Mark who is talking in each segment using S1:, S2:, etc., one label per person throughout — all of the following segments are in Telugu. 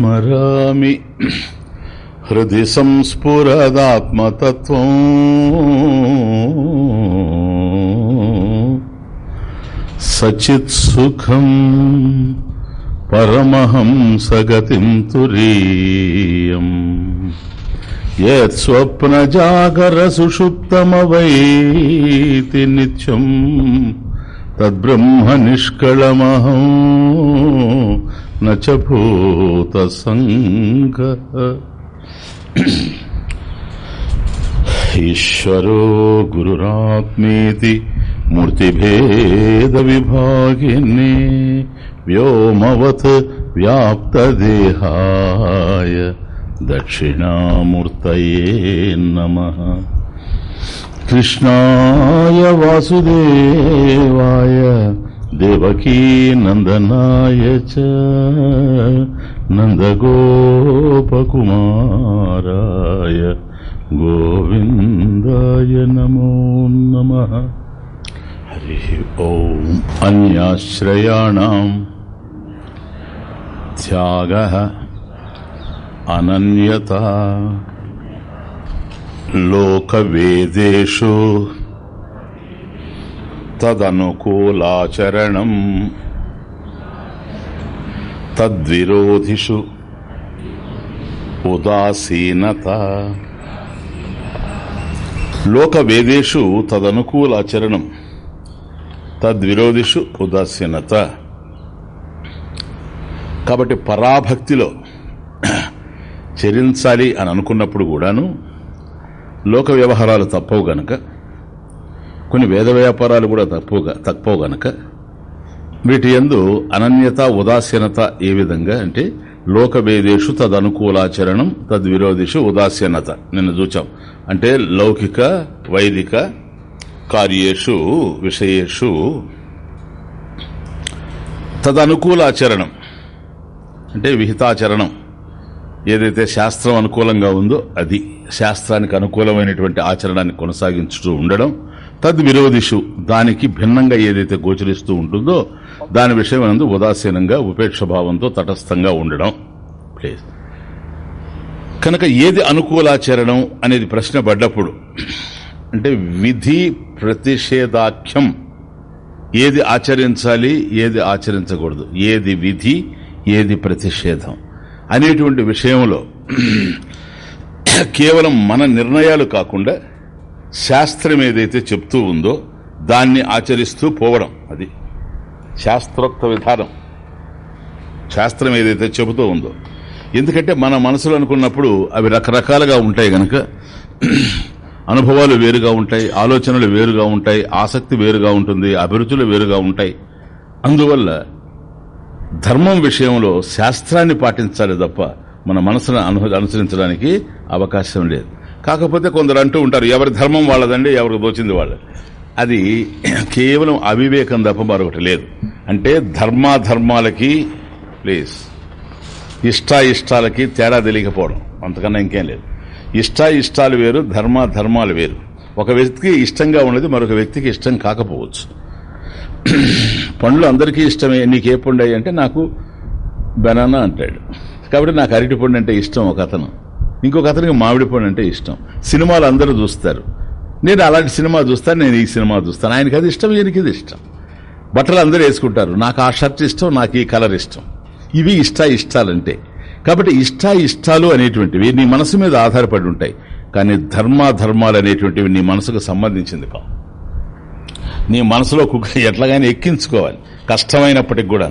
S1: స్మరామి హృది సంస్ఫురదాత్మతత్వం సచిత్ సుఖం పరమహంసగతిం తురీయం యత్స్వప్నజాగరసుషుప్తమవైతి నిత్యం తద్బ్రహ్మ నిష్కళమహం నచ ఈశ్వరో గురురాత్మేతి మూర్తిభేద విభాగిని వ్యోమవత్ వ్యాప్తదేహాయ దక్షిణామూర్తయే నమ. కృష్ణాయ వాసుదేవాయ దేవకీ నందనాయ చ నందగోపకుమారాయ గోవిందాయ నమో నమ. హరి ఓం అన్యాశ్రయాణ త్యాగ అనన్యత. లోకవేదేషు తదనుకూలాచరణం. తద్విరోధిషు ఉదాసీనత. లోకవేదేషు తదనుకూలాచరణం. తద్విరోధిషు ఉదాసీనత. కాబట్టి పరాభక్తిలో చరించాలి అని అనుకున్నప్పుడు కూడాను లోక వ్యవహారాలు తప్పవు గనక కొన్ని వేద వ్యాపారాలు కూడా తక్కువగా తక్కువ గనక వీటి ఎందు అనన్యత ఉదాసీనత ఏ విధంగా అంటే లోకభేదేషు తదనుకూలాచరణం తద్విరోధిషు ఉదాసీనత. నిన్న చూచాం. అంటే లౌకిక వైదిక కార్యేషు విషయేషు తదనుకూలాచరణం. అంటే విహితాచరణం. ఏదైతే శాస్త్రం అనుకూలంగా ఉందో అది. శాస్త్రానికి అనుకూలమైనటువంటి ఆచరణాన్ని కొనసాగించుతూ ఉండడం తద్విరోధిషు దానికి భిన్నంగా ఏదైతే గోచరిస్తూ ఉంటుందో దాని విషయం నందు ఉదాసీనంగా ఉపేక్ష భావంతో తటస్థంగా ఉండడం. ప్లీజ్ కనుక ఏది అనుకూలాచరణం అనేది ప్రశ్న పడ్డప్పుడు అంటే విధి ప్రతిషేధాఖ్యం. ఏది ఆచరించాలి ఏది ఆచరించకూడదు. ఏది విధి ఏది ప్రతిషేధం. అనేటువంటి విషయంలో కేవలం మన నిర్ణయాలు కాకుండా శాస్త్రం ఏదైతే చెప్తూ ఉందో దాన్ని ఆచరిస్తూ పోవడం అది. శాస్త్రోక్త విధానం. శాస్త్రం ఏదైతే చెబుతూ ఉందో. ఎందుకంటే మన మనసులో అనుకున్నప్పుడు అవి రకరకాలుగా ఉంటాయి గనక. అనుభవాలు వేరుగా ఉంటాయి ఆలోచనలు వేరుగా ఉంటాయి ఆసక్తి వేరుగా ఉంటుంది అభిరుచులు వేరుగా ఉంటాయి. అందువల్ల ధర్మం విషయంలో శాస్త్రాన్ని పాటించాలి తప్ప మన మనసును అనుసరించడానికి అవకాశం లేదు. కాకపోతే కొందరు అంటూ ఉంటారు ఎవరి ధర్మం వాళ్ళదండి ఎవరికి దోచింది వాళ్ళ అది కేవలం అవివేకం తప్ప మరొకటి లేదు. అంటే ధర్మాధర్మాలకి ప్లీజ్ ఇష్టాయిష్టాలకి తేడా తెలియకపోవడం అంతకన్నా ఇంకేం లేదు. ఇష్టాయిష్టాలు వేరు ధర్మాధర్మాలు వేరు. ఒక వ్యక్తికి ఇష్టంగా ఉన్నది మరొక వ్యక్తికి ఇష్టం కాకపోవచ్చు. పండ్లు అందరికీ ఇష్టమే నీకే పండు అంటే నాకు బెనానా అంటాడు. కాబట్టి నాకు అరటి పండు అంటే ఇష్టం ఒక అతను. ఇంకొక అతనికి మామిడి పండు అంటే ఇష్టం. సినిమాలు అందరూ చూస్తారు. నేను అలాంటి సినిమా చూస్తాను నేను ఈ సినిమా చూస్తాను. ఆయనకి అది ఇష్టం ఈయనకి ఇది ఇష్టం. బట్టలు అందరూ వేసుకుంటారు. నాకు ఆ షర్ట్ ఇష్టం నాకు ఈ కలర్ ఇష్టం. ఇవి ఇష్ట ఇష్టాలంటే. కాబట్టి ఇష్ట ఇష్టాలు అనేటువంటివి నీ మనసు మీద ఆధారపడి ఉంటాయి. కానీ ధర్మాధర్మాలు అనేటువంటివి నీ మనసుకు సంబంధించింది కావు. నీ మనసులో కుక్క ఎట్లాగైనా ఎక్కించుకోవాలి. కష్టమైనప్పటికి కూడా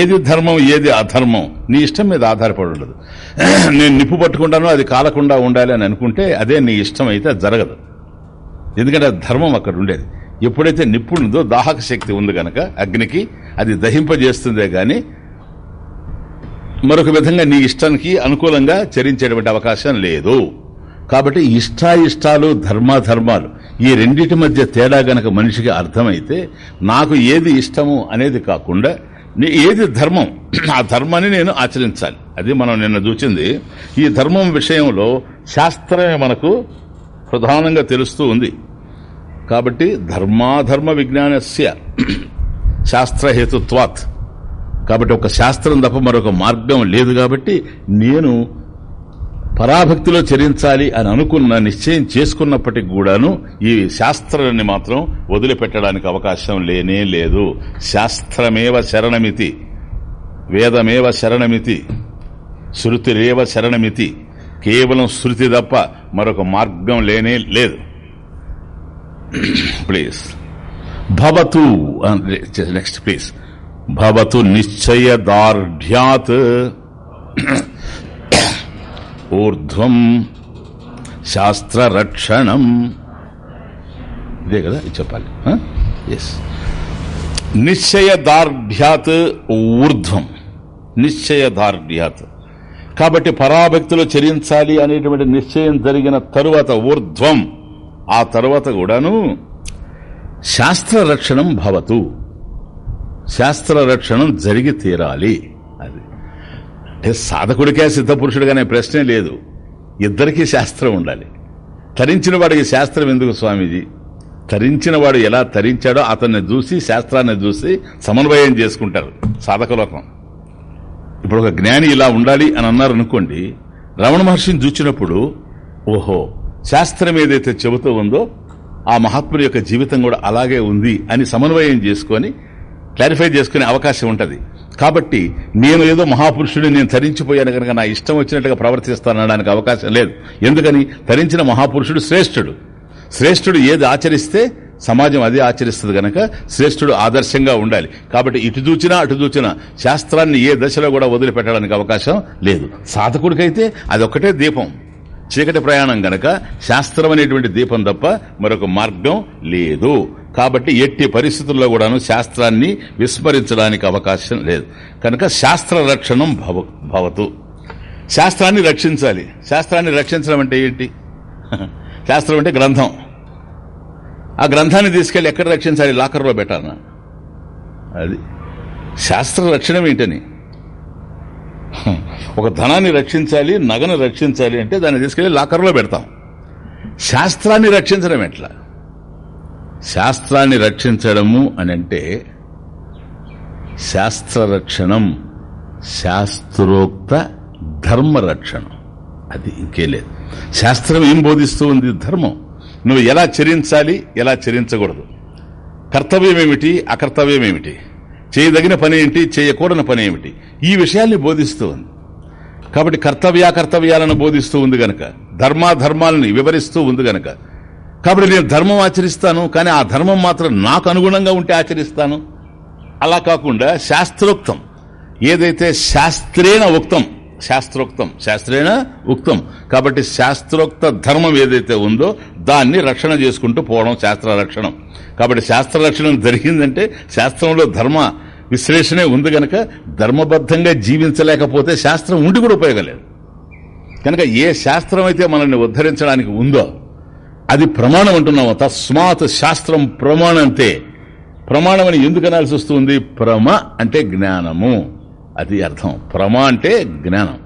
S1: ఏది ధర్మం ఏది అధర్మం నీ ఇష్టం మీద ఆధారపడి ఉండదు. నేను నిప్పు పట్టుకుంటాను అది కాలకుండా ఉండాలి అని అనుకుంటే అదే నీ ఇష్టం అయితే జరగదు. ఎందుకంటే ధర్మం అక్కడ ఉండేది. ఎప్పుడైతే నిప్పు ఉందో దాహక శక్తి ఉంది గనక అగ్నికి అది దహింపజేస్తుందే గాని మరొక విధంగా నీ ఇష్టానికి అనుకూలంగా చరించేటువంటి అవకాశం లేదు. కాబట్టి ఇష్టాయిష్టాలు ధర్మాధర్మాలు ఈ రెండిటి మధ్య తేడా గనక మనిషికి అర్థమైతే నాకు ఏది ఇష్టము అనేది కాకుండా ఏది ధర్మం ఆ ధర్మాన్ని నేను ఆచరించాలి. అది మనం నిన్న చూచింది. ఈ ధర్మం విషయంలో శాస్త్రమే మనకు ప్రధానంగా తెలుస్తూ ఉంది. కాబట్టి ధర్మాధర్మ విజ్ఞానస్య శాస్త్రహేతుత్వాత్. కాబట్టి ఒక శాస్త్రం తప్ప మరొక మార్గం లేదు కాబట్టి నేను పరాభక్తిలో చరించాలి అని అనుకున్న నిశ్చయం చేసుకున్నప్పటికి కూడాను ఈ శాస్త్రాన్ని మాత్రం వదిలిపెట్టడానికి అవకాశం లేనే లేదు. శాస్త్రమేవ శరణమితి వేదమేవ శరణమితి శృతిరేవ శరణమితి కేవలం శృతి తప్ప మరొక మార్గం లేనే లేదు. ప్లీజ్. భవతు నెక్స్ట్ ప్లీజ్. భవతు నిశ్చయదార్ఢ్యాత్ ఊర్ధ్వం శాస్త్రరక్షణం. ఇదే కదా ఇది చెప్పాలి. ఎస్ నిశ్చయదార్ఢ్యాత్ ఊర్ధ్వం. నిశ్చయదార్ఢ్యాత్. కాబట్టి పరాభక్తిలో చరించాలి అనేటువంటి నిశ్చయం జరిగిన తరువాత ఊర్ధ్వం. ఆ తరువాత కూడాను శాస్త్ర రక్షణం భవతు. శాస్త్ర రక్షణం జరిగి తీరాలి. అది. అంటే సాధకుడికే సిద్ధపురుషుడిగానే ప్రశ్నే లేదు. ఇద్దరికీ శాస్త్రం ఉండాలి. తరించిన వాడికి శాస్త్రం ఎందుకు స్వామీజీ? తరించిన వాడు ఎలా తరించాడో అతన్ని చూసి శాస్త్రాన్ని చూసి సమన్వయం చేసుకుంటారు సాధకలోకం. ఇప్పుడు ఒక జ్ఞాని ఇలా ఉండాలి అని అన్నారు అనుకోండి రమణ మహర్షిని చూచినప్పుడు ఓహో శాస్త్రం ఏదైతే చెబుతూ ఉందో ఆ మహాత్ముడి యొక్క జీవితం కూడా అలాగే ఉంది అని సమన్వయం చేసుకొని క్లారిఫై చేసుకునే అవకాశం ఉంటుంది. కాబట్టి నేను ఏదో మహాపురుషుడు నేను తరించిపోయాను కనుక నా ఇష్టం వచ్చినట్టుగా ప్రవర్తిస్తానడానికి అవకాశం లేదు. ఎందుకని? తరించిన మహాపురుషుడు శ్రేష్ఠుడు. శ్రేష్ఠుడు ఏది ఆచరిస్తే సమాజం అదే ఆచరిస్తుంది గనక శ్రేష్ఠుడు ఆదర్శంగా ఉండాలి. కాబట్టి ఇటు చూచినా అటు చూచినా శాస్త్రాన్ని ఏ దశలో కూడా వదిలిపెట్టడానికి అవకాశం లేదు. సాధకుడికైతే అదొక్కటే దీపం. చీకటి ప్రయాణం గనక శాస్త్రం అనేటువంటి దీపం తప్ప మరొక మార్గం లేదు. కాబట్టి ఎట్టి పరిస్థితుల్లో కూడాను శాస్త్రాన్ని విస్మరించడానికి అవకాశం లేదు. కనుక శాస్త్ర రక్షణం భవ భవతు. శాస్త్రాన్ని రక్షించాలి. శాస్త్రాన్ని రక్షించడం అంటే ఏంటి? శాస్త్రం అంటే గ్రంథం. ఆ గ్రంథాన్ని తీసుకెళ్ళి ఎక్కడ రక్షించాలి? లాకర్లో పెట్టాలనా? అది శాస్త్ర రక్షణం ఏంటని? ఒక ధనాన్ని రక్షించాలి నగను రక్షించాలి అంటే దాన్ని తీసుకెళ్ళి లాకర్లో పెడతాం. శాస్త్రాన్ని రక్షించడం ఎట్లా? శాస్త్రాన్ని రక్షించడము అని అంటే శాస్త్ర రక్షణం శాస్త్రోక్త ధర్మ రక్షణం అది ఇంకే లేదు. శాస్త్రం ఏం బోధిస్తూ ఉంది? ధర్మం. నువ్వు ఎలా చరించాలి? ఎలా చరించకూడదు. కర్తవ్యం ఏమిటి? అకర్తవ్యం ఏమిటి? చేయదగిన పని ఏంటి? చేయకూడని పని ఏమిటి? ఈ విషయాల్ని బోధిస్తూ ఉంది. కాబట్టి కర్తవ్యాకర్తవ్యాలను బోధిస్తూ ఉంది గనక ధర్మాధర్మాలని వివరిస్తూ ఉంది గనక కాబట్టి నేను ధర్మం ఆచరిస్తాను కానీ ఆ ధర్మం మాత్రం నాకు అనుగుణంగా ఉంటే ఆచరిస్తాను. అలా కాకుండా శాస్త్రోక్తం. ఏదైతే శాస్త్రేణ ఉక్తం శాస్త్రోక్తం శాస్త్రేణ ఉక్తం కాబట్టి శాస్త్రోక్త ధర్మం ఏదైతే ఉందో దాన్ని రక్షణ చేసుకుంటూ పోవడం శాస్త్ర రక్షణం. కాబట్టి శాస్త్ర రక్షణ జరిగిందంటే శాస్త్రంలో ధర్మ విశ్లేషణే ఉంది కనుక ధర్మబద్ధంగా జీవించలేకపోతే శాస్త్రం ఉండి కూడా ఉపయోగం లేదు. కనుక ఏ శాస్త్రం అయితే మనల్ని ఉద్ధరించడానికి ఉందో అది ప్రమాణం అంటున్నాము తస్మాత్ శాస్త్రం ప్రమాణంతే ప్రమాణం అని ఎందుకు అనాల్సి వస్తుంది? ప్రమ అంటే జ్ఞానము. అది అర్థం. ప్రమ అంటే జ్ఞానం.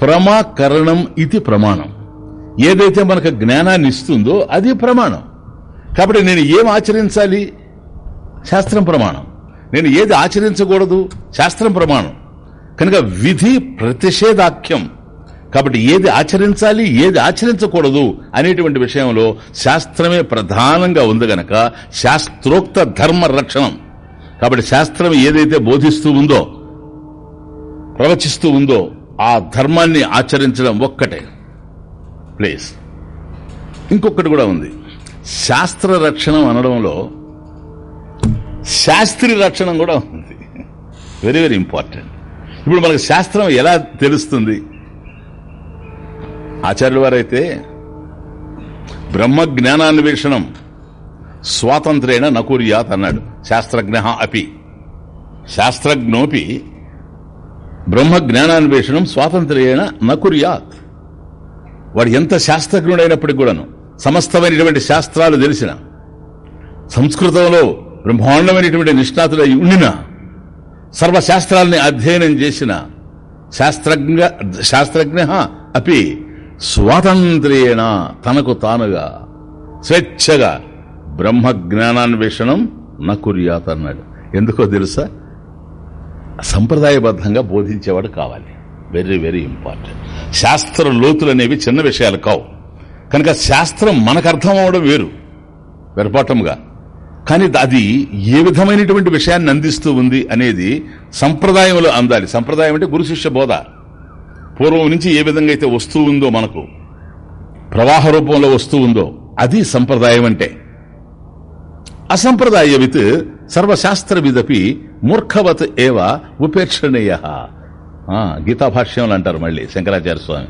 S1: ప్రమాకరణం ఇది ప్రమాణం. ఏదైతే మనకు జ్ఞానాన్ని ఇస్తుందో అది ప్రమాణం. కాబట్టి నేను ఏం ఆచరించాలి? శాస్త్రం ప్రమాణం. నేను ఏది ఆచరించకూడదు? శాస్త్రం ప్రమాణం. కనుక విధి ప్రతిషేధాఖ్యం. కాబట్టి ఏది ఆచరించాలి ఏది ఆచరించకూడదు అనేటువంటి విషయంలో శాస్త్రమే ప్రధానంగా ఉంది గనక శాస్త్రోక్త ధర్మ రక్షణం. కాబట్టి శాస్త్రం ఏదైతే బోధిస్తూ ఉందో ప్రవచిస్తూ ఉందో ఆ ధర్మాన్ని ఆచరించడం ఒక్కటే. ప్లీజ్. ఇంకొకటి కూడా ఉంది. శాస్త్ర రక్షణం అనడంలో శాస్త్రి రక్షణం కూడా ఉంది. Very very important. ఇప్పుడు మనకు శాస్త్రం ఎలా తెలుస్తుంది? ఆచార్యుల వారైతే బ్రహ్మ జ్ఞానాన్వేషణం స్వాతంత్రేణ నకూర్యాత్ అన్నాడు. శాస్త్రజ్ఞ అపి. శాస్త్రజ్ఞోపి బ్రహ్మ జ్ఞానాన్వేషణం స్వాతంత్ర్యేణ నకుర్యాత్. వాడు ఎంత శాస్త్రజ్ఞుడైనప్పటికి కూడాను సమస్తమైనటువంటి శాస్త్రాలు తెలిసిన సంస్కృతంలో బ్రహ్మాండమైనటువంటి నిష్ణాతులై ఉండిన సర్వశాస్త్రాలని అధ్యయనం చేసిన శాస్త్రజ్ఞ శాస్త్రజ్ఞ అపి స్వాతంత్ర్యేణ తనకు తానుగా స్వేచ్ఛగా బ్రహ్మ జ్ఞానాన్వేషణం నకుర్యాత్ అన్నాడు ఎందుకో తెలుసా? సంప్రదాయబద్ధంగా బోధించేవాడు కావాలి. వెరీ వెరీ ఇంపార్టెంట్ శాస్త్ర లోతులు అనేవి చిన్న విషయాలు కావు. కనుక శాస్త్రం మనకు అర్థం అవడం వేరు వెరపాటంగా కానీ అది ఏ విధమైనటువంటి విషయాన్ని అందిస్తూ ఉంది అనేది సంప్రదాయంలో అందాలి. సంప్రదాయం అంటే గురు శిష్య బోధ. పూర్వం నుంచి ఏ విధంగా అయితే వస్తూ ఉందో మనకు ప్రవాహ రూపంలో వస్తూ ఉందో అది సంప్రదాయం అంటే. అసంప్రదాయవిత్ సర్వశాస్త్రవిదపి మూర్ఖవత్ ఏవ ఉపేక్షణీయ. గీతాభాష్యంలు అంటారు మళ్ళీ శంకరాచార్య స్వామి.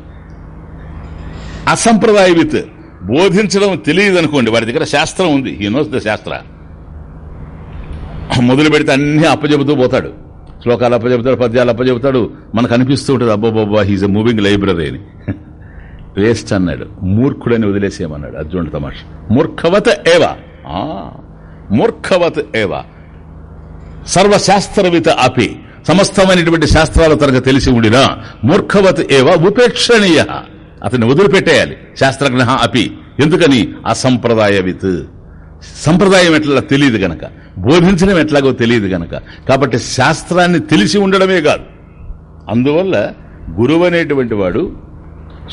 S1: అసంప్రదాయవిత్ బోధించడం తెలియదు అనుకోండి వాడి దగ్గర శాస్త్రం ఉంది ఈ నోస్ ద శాస్త్ర. మొదలు పెడితే అన్ని అప్పచెబుతూ పోతాడు. శ్లోకాలు అప్పచెబుతాడు పద్యాలు అప్పచెబుతాడు. మనకు అనిపిస్తూ ఉంటుంది అబ్బోబాబా హీజ్ ఎ మూవింగ్ లైబ్రరీ అని. వేస్ట్ అన్నాడు. మూర్ఖుడని వదిలేసేయమన్నాడు అర్జునుడు తమాష. మూర్ఖవత్ ఏవ? ఆ, మూర్ఖవత్ ఏవ? సర్వశాస్త్రవిత అపి. సమస్తమైనటువంటి శాస్త్రాలు తనకు తెలిసి ఉండినా మూర్ఖవత్ ఏవ? ఉపేక్షణీయ. అతన్ని వదిలిపెట్టేయాలి. శాస్త్రజ్ఞ అపి. ఎందుకని? అసంప్రదాయవిత్. సంప్రదాయం ఎట్లా తెలియదు గనక బోధించడం ఎట్లాగో తెలియదు గనక కాబట్టి శాస్త్రాన్ని తెలిసి ఉండడమే కాదు. అందువల్ల గురువు అనేటువంటి వాడు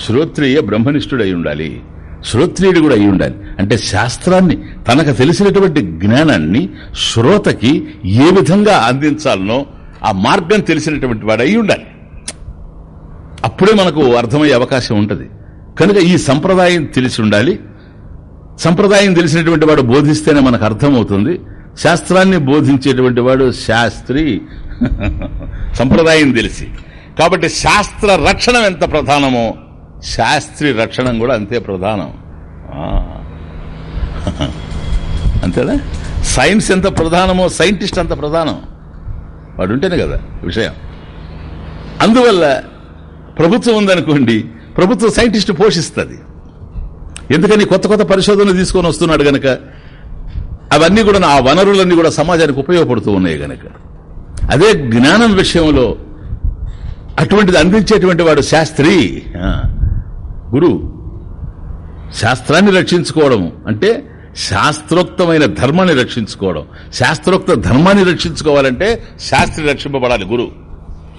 S1: శ్రోత్రియ బ్రహ్మనిష్ఠుడై ఉండాలి. శ్రోత్రియుడు కూడా అయి ఉండాలి. అంటే శాస్త్రాన్ని తనకు తెలిసినటువంటి జ్ఞానాన్ని శ్రోతకి ఏ విధంగా అందించాలనో ఆ మార్గం తెలిసినటువంటి వాడు అయి ఉండాలి. అప్పుడే మనకు అర్థమయ్యే అవకాశం ఉంటుంది. కనుక ఈ సంప్రదాయం తెలిసి ఉండాలి. సంప్రదాయం తెలిసినటువంటి వాడు బోధిస్తేనే మనకు అర్థమవుతుంది. శాస్త్రాన్ని బోధించేటువంటి వాడు శాస్త్రి. సంప్రదాయం తెలిసి. కాబట్టి శాస్త్ర రక్షణం ఎంత ప్రధానమో శాస్త్రి రక్షణం కూడా అంతే ప్రధానం. అంతేనా? సైన్స్ ఎంత ప్రధానమో సైంటిస్ట్ అంత ప్రధానం. వాడు ఉంటేనే కదా విషయం. అందువల్ల ప్రభుత్వం ఉందనుకోండి ప్రభుత్వం సైంటిస్ట్ పోషిస్తుంది. ఎందుకని కొత్త కొత్త పరిశోధనలు తీసుకొని వస్తున్నాడు గనక? అవన్నీ కూడా ఆ వనరులన్నీ కూడా సమాజానికి ఉపయోగపడుతూ ఉన్నాయి గనక. అదే జ్ఞానం విషయంలో అటువంటిది అందించేటువంటి వాడు శాస్త్రి. గురు శాస్త్రాన్ని రక్షించుకోవడం అంటే శాస్త్రోక్తమైన ధర్మాన్ని రక్షించుకోవడం. శాస్త్రోక్త ధర్మాన్ని రక్షించుకోవాలంటే శాస్త్రి రక్షింపబడాలి గురు.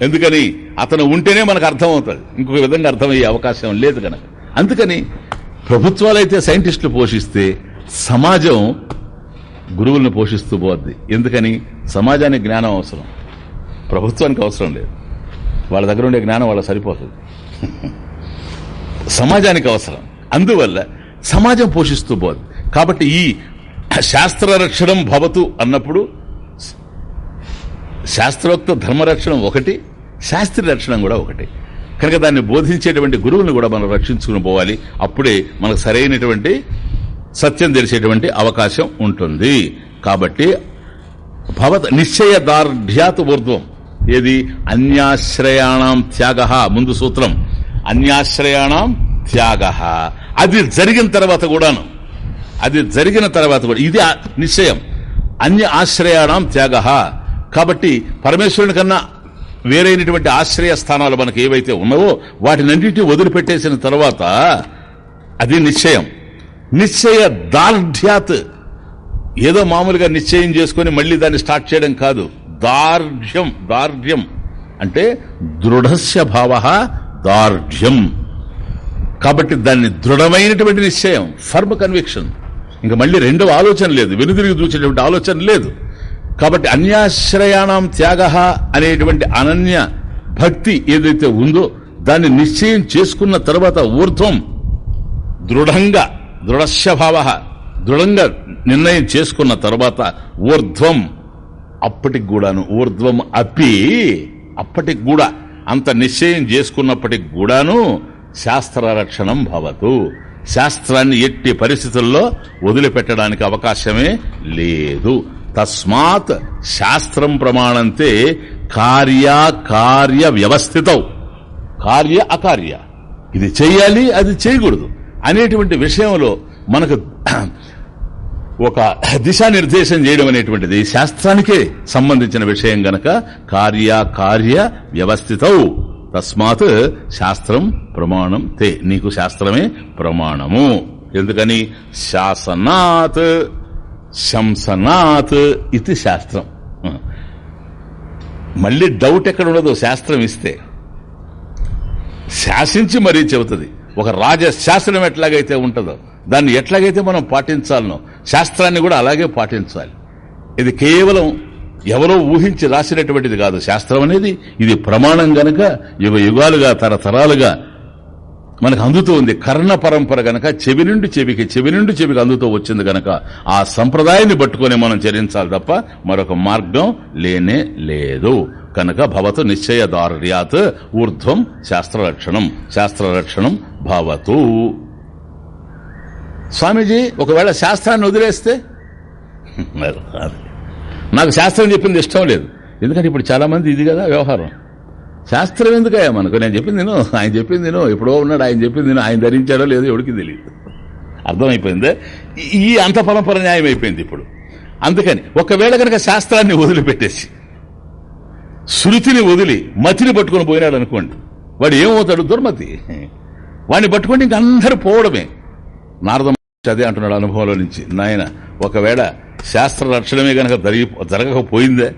S1: ఎందుకని? అతను ఉంటేనే మనకు అర్థమవుతుంది. ఇంకొక విధంగా అర్థమయ్యే అవకాశం లేదు కనుక అందుకని ప్రభుత్వాలైతే సైంటిస్టులు పోషిస్తే సమాజం గురువులను పోషిస్తూ పోద్ది. ఎందుకని? సమాజానికి జ్ఞానం అవసరం. ప్రభుత్వానికి అవసరం లేదు. వాళ్ళ దగ్గర ఉండే జ్ఞానం వాళ్ళ సరిపోతుంది. సమాజానికి అవసరం. అందువల్ల సమాజం పోషిస్తూ పోదు కాబట్టి ఈ శాస్త్ర రక్షణం భవతు అన్నప్పుడు శాస్త్రోక్త ధర్మరక్షణం ఒకటి శాస్త్రీయ రక్షణం కూడా ఒకటి. కనుక దాన్ని బోధించేటువంటి గురువుని కూడా మనం రక్షించుకుని పోవాలి. అప్పుడే మనకు సరైనటువంటి సత్యం తెలిసేటువంటి అవకాశం ఉంటుంది. కాబట్టి భవత్ నిశ్చయ దార్ఢ్యాత్ ఊర్ధ్వం. ఏది? అన్యాశ్రయాణం త్యాగ. ముందు సూత్రం. అన్యాశ్రయాణం త్యాగ. అది జరిగిన తర్వాత కూడాను. అది జరిగిన తర్వాత కూడా. ఇది నిశ్చయం. అన్య ఆశ్రయాణం త్యాగ. కాబట్టి పరమేశ్వరుని కన్నా వేరైనటువంటి ఆశ్రయ స్థానాలు మనకు ఏవైతే ఉన్నావో వాటినన్నింటినీ వదిలిపెట్టేసిన తర్వాత అది నిశ్చయం. నిశ్చయ దార్ఢ్యాత్. ఏదో మామూలుగా నిశ్చయం చేసుకొని మళ్ళీ దాన్ని స్టార్ట్ చేయడం కాదు. దార్ఢ్యం దార్ఢ్యం. అంటే దృఢస్య భావ దార్ఢ్యం. కాబట్టి దాన్ని దృఢమైనటువంటి నిశ్చయం ఫర్మ్ కన్విక్షన్. ఇంకా మళ్ళీ రెండవ ఆలోచన లేదు. వెనుదిరిగి చూసేటువంటి ఆలోచన లేదు. కాబట్టి అన్యాశ్రయాణం త్యాగ అనేటువంటి అనన్య భక్తి ఏదైతే ఉందో దాన్ని నిశ్చయం చేసుకున్న తర్వాత ఊర్ధ్వం దృఢంగా దృఢస్యభావ దృఢంగా నిర్ణయం చేసుకున్న తర్వాత ఊర్ధ్వం అప్పటికి కూడాను ఊర్ధ్వం అప్పి అప్పటికి కూడా అంత నిశ్చయం చేసుకున్నప్పటికి కూడాను శాస్త్ర రక్షణం భవతు. శాస్త్రాన్ని ఎట్టి పరిస్థితుల్లో వదిలిపెట్టడానికి అవకాశమే లేదు. తస్మాత్ శాస్త్రం ప్రమాణంతే కార్యకార్య కార్య వ్యవస్థిత. కార్య అకార్య. ఇది చేయాలి అది చేయకూడదు అనేటువంటి విషయంలో మనకు ఒక దిశానిర్దేశం చేయడం అనేటువంటిది శాస్త్రానికే సంబంధించిన విషయం గనక కార్యకార్య వ్యవస్థితౌ. తస్మాత్ శాస్త్రం ప్రమాణం తే. నీకు శాస్త్రమే ప్రమాణము. ఎందుకని? శాసనాత్. శంసనాత్ ఇది శాస్త్రం. మళ్ళీ డౌట్ ఎక్కడ ఉండదు శాస్త్రం ఇస్తే. శాసించి మరీ చెబుతుంది. ఒక రాజశాస్త్రం ఎట్లాగైతే ఉంటుందో దాన్ని ఎట్లాగైతే మనం పాటించాలనో శాస్త్రాన్ని కూడా అలాగే పాటించాలి. ఇది కేవలం ఎవరో ఊహించి రాసినటువంటిది కాదు. శాస్త్రం అనేది ఇది ప్రమాణం గనక యుగ యుగాలుగా తరతరాలుగా మనకు అందుతూ ఉంది. కర్ణ పరంపర గనక చెవి నుండి చెవికి చెవి నుండి చెవికి అందుతూ వచ్చింది గనక ఆ సంప్రదాయాన్ని పట్టుకొని మనం చరించాలి తప్ప మరొక మార్గం లేనే లేదు. కనుక భవతు నిశ్చయ దార్యాత్ ఊర్ధ్వం శాస్త్రరక్షణం శాస్త్రరక్షణం భవతు. స్వామీజీ ఒకవేళ శాస్త్రాన్ని వదిలేస్తే? నాకు శాస్త్రం చెప్పింది ఇష్టం లేదు. ఎందుకంటే ఇప్పుడు చాలా మంది ఇది కదా వ్యవహారం. శాస్త్రం ఎందుకయ్యా మనకు? నేను చెప్పింది నేను ఆయన చెప్పింది నేను ఎప్పుడో ఉన్నాడు. ఆయన చెప్పింది నేను ఆయన ధరించాడో లేదో ఎవరికి తెలియదు. అర్థమైపోయిందే? ఈ అంత పరంపర న్యాయం అయిపోయింది ఇప్పుడు. అందుకని ఒకవేళ కనుక శాస్త్రాన్ని వదిలిపెట్టేసి శృతిని వదిలి మతిని పట్టుకుని పోయినాడు అనుకోండి వాడు ఏమవుతాడు దుర్మతి. వాడిని పట్టుకుని ఇంక అందరూ పోవడమే. నారద అదే అంటున్నాడు అనుభవంలో నుంచి. నాయన ఒకవేళ శాస్త్ర రక్షణమే గనక జరగకపోయిందే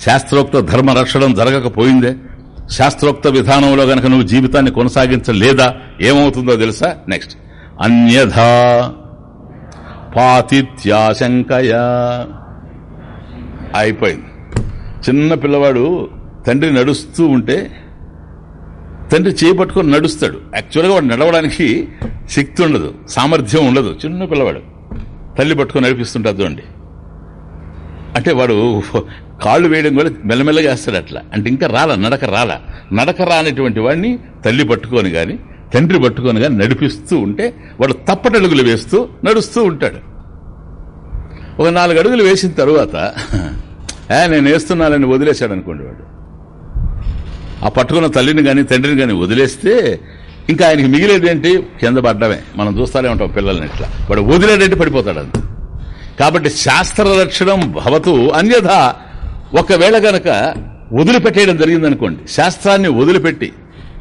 S1: శాస్త్రోక్త ధర్మ రక్షణం జరగకపోయిందే శాస్త్రోక్త విధానంలో గనక నువ్వు జీవితాన్ని కొనసాగించలేదా ఏమవుతుందో తెలుసా? నెక్స్ట్ అన్యథా పాతిత్యాశంకయా అయిపోయింది. చిన్న పిల్లవాడు తండ్రి నడుస్తూ ఉంటే తండ్రి చేపట్టుకొని నడుస్తాడు. యాక్చువల్గా వాడు నడవడానికి శక్తి ఉండదు సామర్థ్యం ఉండదు. చిన్న పిల్లవాడు తల్లి పట్టుకొని నడిపిస్తుంటారు చూడండి. అంటే వాడు కాళ్ళు వేయడం కూడా మెల్లమెల్లగా వేస్తాడు అట్లా. అంటే ఇంకా రాలా నడక రాలా. నడక రానటువంటి వాడిని తల్లి పట్టుకొని కానీ తండ్రి పట్టుకొని కానీ నడిపిస్తూ ఉంటే వాడు తప్పటడుగులు వేస్తూ నడుస్తూ ఉంటాడు. ఒక నాలుగు అడుగులు వేసిన తరువాత నేను వేస్తున్నానని వదిలేశాడు అనుకోండి వాడు. ఆ పట్టుకున్న తల్లిని కానీ తండ్రిని కానీ వదిలేస్తే ఇంకా ఆయనకి మిగిలేదేంటి కింద పడ్డమే. మనం చూస్తానే ఉంటాం పిల్లల్ని ఇట్లా. వాడు వదిలేడంటే పడిపోతాడు అంత కాబట్టి శాస్త్ర రక్షణం భవతు అన్యథ ఒకవేళ గనక వదిలిపెట్టేయడం జరిగిందనుకోండి శాస్త్రాన్ని వదిలిపెట్టి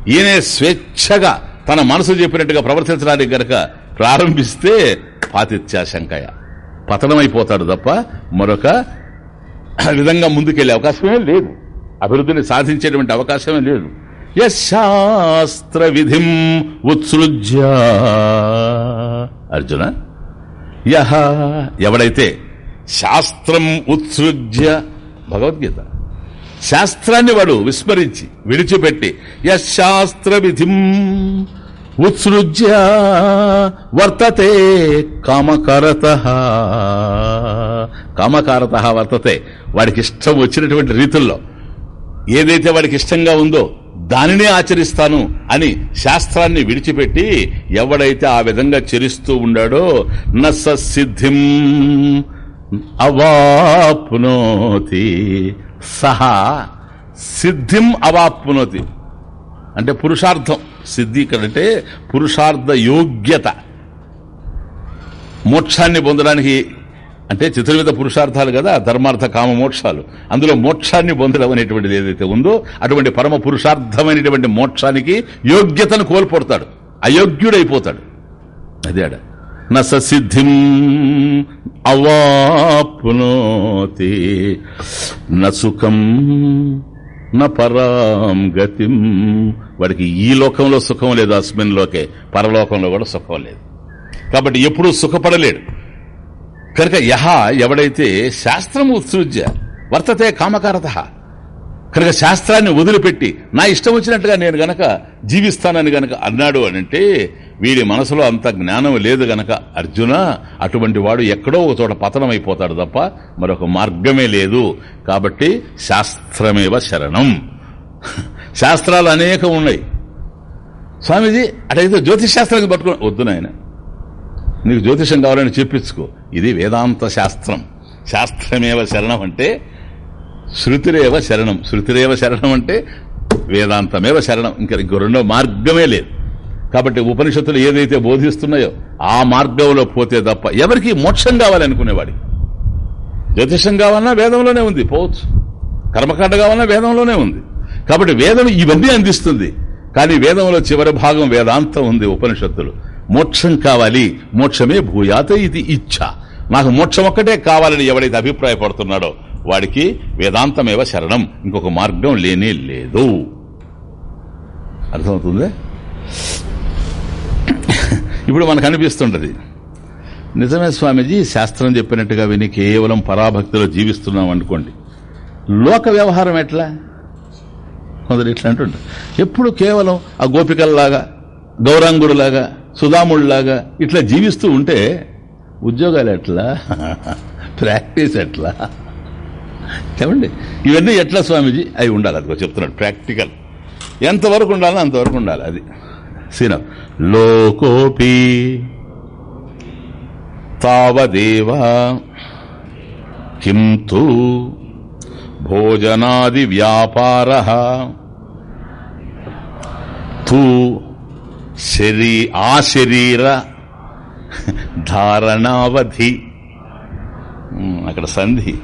S1: ఈయనే స్వేచ్ఛగా తన మనసు చెప్పినట్టుగా ప్రవర్తించడానికి గనక ప్రారంభిస్తే పాతిత్యాశంకయ పతనమైపోతాడు తప్ప మరొక విధంగా ముందుకెళ్ళే అవకాశమే లేదు. అభివృద్ధిని సాధించేటువంటి అవకాశమే లేదు. శాస్త్ర విధిం ఉత్సృజ్య. అర్జున యహ ఎవడైతే శాస్త్రం ఉత్సృజ్య భగవద్గీత. శాస్త్రాన్ని వాడు విస్మరించి విడిచిపెట్టి యశాస్త్ర విధిం ఉత్సృజ్య వర్తతే కామకరత. కామకారత వర్తతే. వాడికి ఇష్టం వచ్చినటువంటి రీతుల్లో ఏదైతే వాడికి ఇష్టంగా ఉందో దానినే ఆచరిస్తాను అని శాస్త్రాన్ని విడిచిపెట్టి ఎవడైతే ఆ విధంగా చరిస్తూ ఉండాడో నస సిద్ధిం అవాప్నోతి సహా సిద్ధిం అవాప్నోతి. అంటే పురుషార్థం. సిద్ధి ఇక్కడంటే పురుషార్థ యోగ్యత. మోక్షాన్ని పొందడానికి అంటే చతుర్విధ పురుషార్థాలు కదా ధర్మార్థ కామ మోక్షాలు. అందులో మోక్షాన్ని పొందడం అనేటువంటిది ఏదైతే ఉందో అటువంటి పరమ పురుషార్థమైనటువంటి మోక్షానికి యోగ్యతను కోల్పోతాడు. అయోగ్యుడైపోతాడు. అదే ఆడ. నసిద్ధిం అవాప్నోతి నసుఖం పరాం గతిం. వాడికి ఈ లోకంలో సుఖం లేదు అస్మిన్ లోకే పరలోకంలో కూడా సుఖం లేదు. కాబట్టి ఎప్పుడూ సుఖపడలేడు. కనుక యహ ఎవడైతే శాస్త్రము ఉత్సృజ్య వర్తతే కామకారత. కనుక శాస్త్రాన్ని వదిలిపెట్టి నా ఇష్టం వచ్చినట్టుగా నేను గనక జీవిస్తానని గనక అన్నాడు అనంటే వీడి మనసులో అంత జ్ఞానం లేదు గనక అర్జున అటువంటి వాడు ఎక్కడో ఒక చోట పతనమైపోతాడు తప్ప మరొక మార్గమే లేదు. కాబట్టి శాస్త్రమేవ శరణం. శాస్త్రాలు అనేకం ఉన్నాయి. స్వామీజీ అటైతే జ్యోతిష్ శాస్త్రానికి పట్టుకుని వద్దు నాయన. నీకు జ్యోతిషం కావాలని చెప్పించుకో ఇది వేదాంత శాస్త్రం. శాస్త్రమేవ శరణం అంటే శృతిరేవ శరణం. శృతిరేవ శరణం అంటే వేదాంతమేవ శరణం. ఇంకా ఇంకో రెండో మార్గమే లేదు. కాబట్టి ఉపనిషత్తులు ఏదైతే బోధిస్తున్నాయో ఆ మార్గంలో పోతే తప్ప ఎవరికి మోక్షం కావాలనుకునేవాడి. జ్యోతిషం కావాలన్నా వేదంలోనే ఉంది పోవచ్చు. కర్మకాండ కావాలన్నా వేదంలోనే ఉంది. కాబట్టి వేదం ఇవన్నీ అందిస్తుంది. కానీ వేదంలో చివరి భాగం వేదాంతం ఉంది ఉపనిషత్తులు. మోక్షం కావాలి మోక్షమే భూయాత ఇది ఇచ్ఛ. నాకు మోక్షం ఒక్కటే కావాలని ఎవడైతే అభిప్రాయపడుతున్నాడో వాడికి వేదాంతమేవ శరణం. ఇంకొక మార్గం లేనే లేదు. అర్థమవుతుంది? ఇప్పుడు మనకు అనిపిస్తుంటది. నిజమే స్వామీజీ శాస్త్రం చెప్పినట్టుగా విని కేవలం పరాభక్తిలో జీవిస్తున్నాం అనుకోండి. లోక వ్యవహారం ఎట్లా? కొందరు ఇట్లా అంటుంటారు ఎప్పుడు కేవలం ఆ గోపికల్లాగా గౌరాంగుడులాగా సుధాముడులాగా ఇట్లా జీవిస్తూ ఉంటే ఉద్యోగాలు ఎట్లా? ప్రాక్టీస్ ఎట్లా? ఏమండి? ఇవన్నీ ఎట్లా స్వామీజీ? అవి ఉండాలి అదిగో చెప్తున్నాడు ప్రాక్టికల్. ఎంతవరకు ఉండాలో అంతవరకు ఉండాలి అది. సీన లోకోపి తావదేవ కింతు భోజనాది వ్యాపార తు శరీ ఆ శరీర ధారణావధి. అక్కడ సంధి.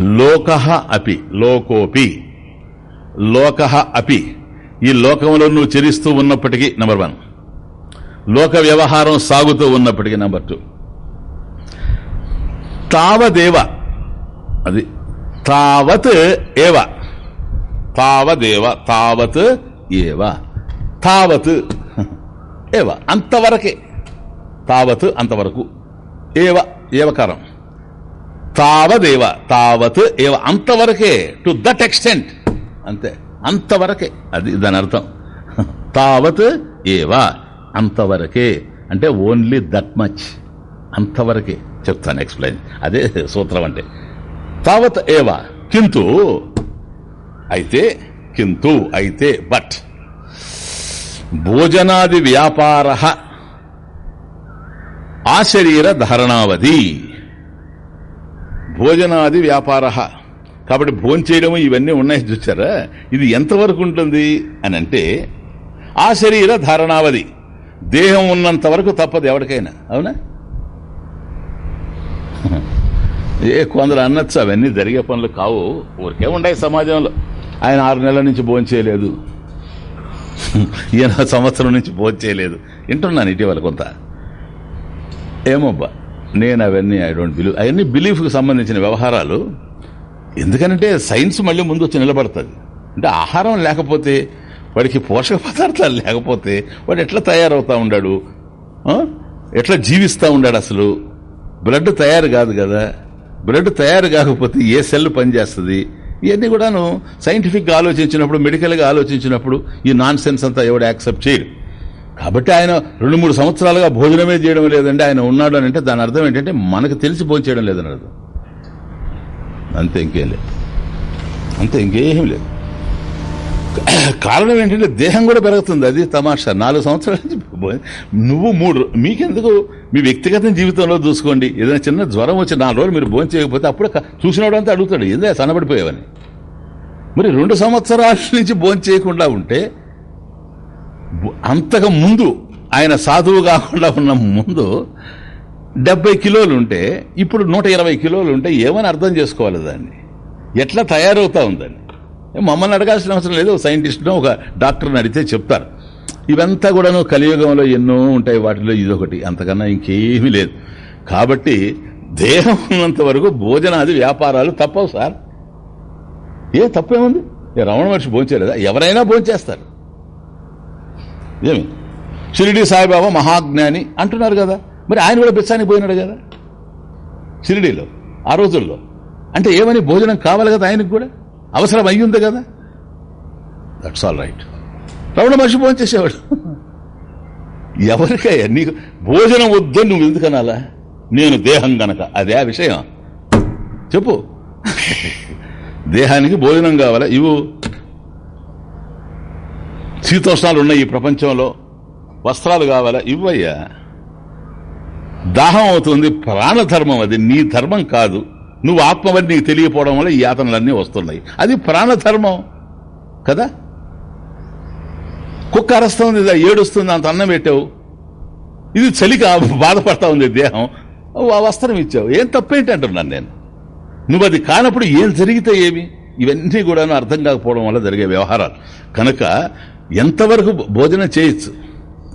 S1: లోక అపి లోకోపి. లోక అపి. ఈ లోకంలో నువ్వు చరిస్తూ ఉన్నప్పటికీ నంబర్ వన్ లోక వ్యవహారం సాగుతూ ఉన్నప్పటికీ నంబర్ టూ తావదేవ. అది తావత్ ఏవ. తావదేవ తావత్ ఏవ. తావత్ ఏవ. అంతవరకే. తావత్ అంతవరకు. ఏవ ఏవకారం. తావదేవ తావత్ ఏవ అంతవరకే టు దట్ ఎక్స్టెంట్ అంతే. అంతవరకే. అది దాని అర్థం. తావత్ ఏవ అంతవరకే. అంటే ఓన్లీ దట్ మచ్ అంతవరకే. చెప్తాను ఎక్స్ప్లెయిన్ అదే సూత్రం అంటే. తావత్ ఏవ కింటు అయితే కింటు అయితే బట్ భోజనాది వ్యాపార ఆ శరీర ధారణావధి. భోజనాది వ్యాపార కాబట్టి భోంచేయడం ఇవన్నీ ఉన్నాయి చూసారా ఇది ఎంతవరకు ఉంటుంది అని అంటే ఆ శరీర ధారణావధి దేహం ఉన్నంత వరకు తప్పదు ఎవరికైనా అవునా? ఏ కొందరు అనొచ్చు అవన్నీ జరిగే పనులు కావు. ఊరికే ఉన్నాయి సమాజంలో. ఆయన ఆరు నెలల నుంచి భోంచేయలేదు ఈయన సంవత్సరం నుంచి భోంచేయలేదు వింటున్నాను ఇటీవల కొంత. ఏమోబ్బా? నేను అవన్నీ ఐ డోంట్ బిలీవ్ అవన్నీ బిలీఫ్కి సంబంధించిన వ్యవహారాలు. ఎందుకనంటే సైన్స్ మళ్ళీ ముందు వచ్చి నిలబడుతుంది. అంటే ఆహారం లేకపోతే వాడికి పోషక పదార్థాలు లేకపోతే వాడు ఎట్లా తయారవుతా ఉన్నాడు ఎట్లా జీవిస్తూ ఉన్నాడు అసలు? బ్లడ్ తయారు కాదు కదా? బ్లడ్ తయారు కాకపోతే ఏ సెల్ పనిచేస్తుంది? ఇవన్నీ కూడాను సైంటిఫిక్గా ఆలోచించినప్పుడు మెడికల్గా ఆలోచించినప్పుడు ఈ నాన్ సెన్స్ అంతా ఎవడు యాక్సెప్ట్ చేయడు. కాబట్టి ఆయన రెండు మూడు సంవత్సరాలుగా భోజనమే చేయడం లేదంటే ఆయన ఉన్నాడు అని అంటే దాని అర్థం ఏంటంటే మనకు తెలిసి భోజనం చేయడం లేదని అర్థం. అంతే ఇంకేం లేదు. అంతే ఇంకేం లేదు. కారణం ఏంటంటే దేహం కూడా పెరుగుతుంది. అది తమాషా. నాలుగు సంవత్సరాల నుంచి నువ్వు మూడు మీకెందుకు? మీ వ్యక్తిగత జీవితంలో చూసుకోండి. ఏదైనా చిన్న జ్వరం వచ్చి నాలుగు రోజులు మీరు భోజనం చేయకపోతే అప్పుడు చూసినవాడు అంతా అడుగుతాడు ఏదో సన్నబడిపోయావని మరి రెండు సంవత్సరాల నుంచి భోజనం చేయకుండా ఉంటే అంతకు ముందు ఆయన సాధువు కాకుండా ఉన్న ముందు డెబ్బై కిలోలు ఉంటే ఇప్పుడు నూట ఇరవై కిలోలు ఉంటే ఏమని అర్థం చేసుకోవాలి దాన్ని? ఎట్లా తయారవుతా ఉందని మమ్మల్ని అడగాల్సిన అవసరం లేదు. ఒక సైంటిస్ట్ను ఒక డాక్టర్ని అడిగితే చెప్తారు. ఇవంతా కూడాను కలియుగంలో ఎన్నో ఉంటాయి. వాటిలో ఇదొకటి. అంతకన్నా ఇంకేమీ లేదు. కాబట్టి దేహం ఉన్నంత వరకు భోజనాది వ్యాపారాలు తప్పవు సార్. ఏ తప్పేముంది? రమణ మనిషి భోంచేలేదా ఎవరైనా భోంచేస్తారు. ఏమి షిరిడి సాయిబాబా మహాజ్ఞాని అంటున్నారు కదా. మరి ఆయన కూడా బిచ్చానికి పోయినాడు కదా. షిరిడీలో ఆ రోజుల్లో. అంటే ఏమని భోజనం కావాలి కదా ఆయనకు కూడా? అవసరం అయ్యింది కదా. దట్స్ ఆల్ రైట్ రమణ మనిషి భోజనం చేసేవాడు. ఎవరికయ్యా నీకు భోజనం వద్దని నువ్వు ఎందుకనాలా నేను దేహం గనక. అదే ఆ విషయం. చెప్పు. దేహానికి భోజనం కావాలా? ఇవు శీతోష్ణాలు ఉన్నాయి ఈ ప్రపంచంలో. వస్త్రాలు కావాలా? ఇవ్వయ్యా. దాహం అవుతుంది ప్రాణధర్మం అది నీ ధర్మం కాదు. నువ్వు ఆత్మవని నీకు తెలియపోవడం వల్ల ఈ యాతనలన్నీ వస్తున్నాయి. అది ప్రాణధర్మం కదా? కుక్క అరస్తుంది ఏడుస్తుంది అంత అన్నం పెట్టావు. ఇది చలికి బాధపడతా ఉంది దేహం. ఆ వస్త్రం ఇచ్చావు. ఏం తప్పేంటి అంటున్నాను నేను? నువ్వు అది కానప్పుడు ఏం జరిగితే ఏమి? ఇవన్నీ కూడా అర్థం కాకపోవడం వల్ల జరిగే వ్యవహారాలు. కనుక ఎంతవరకు భోజనం చేయొచ్చు?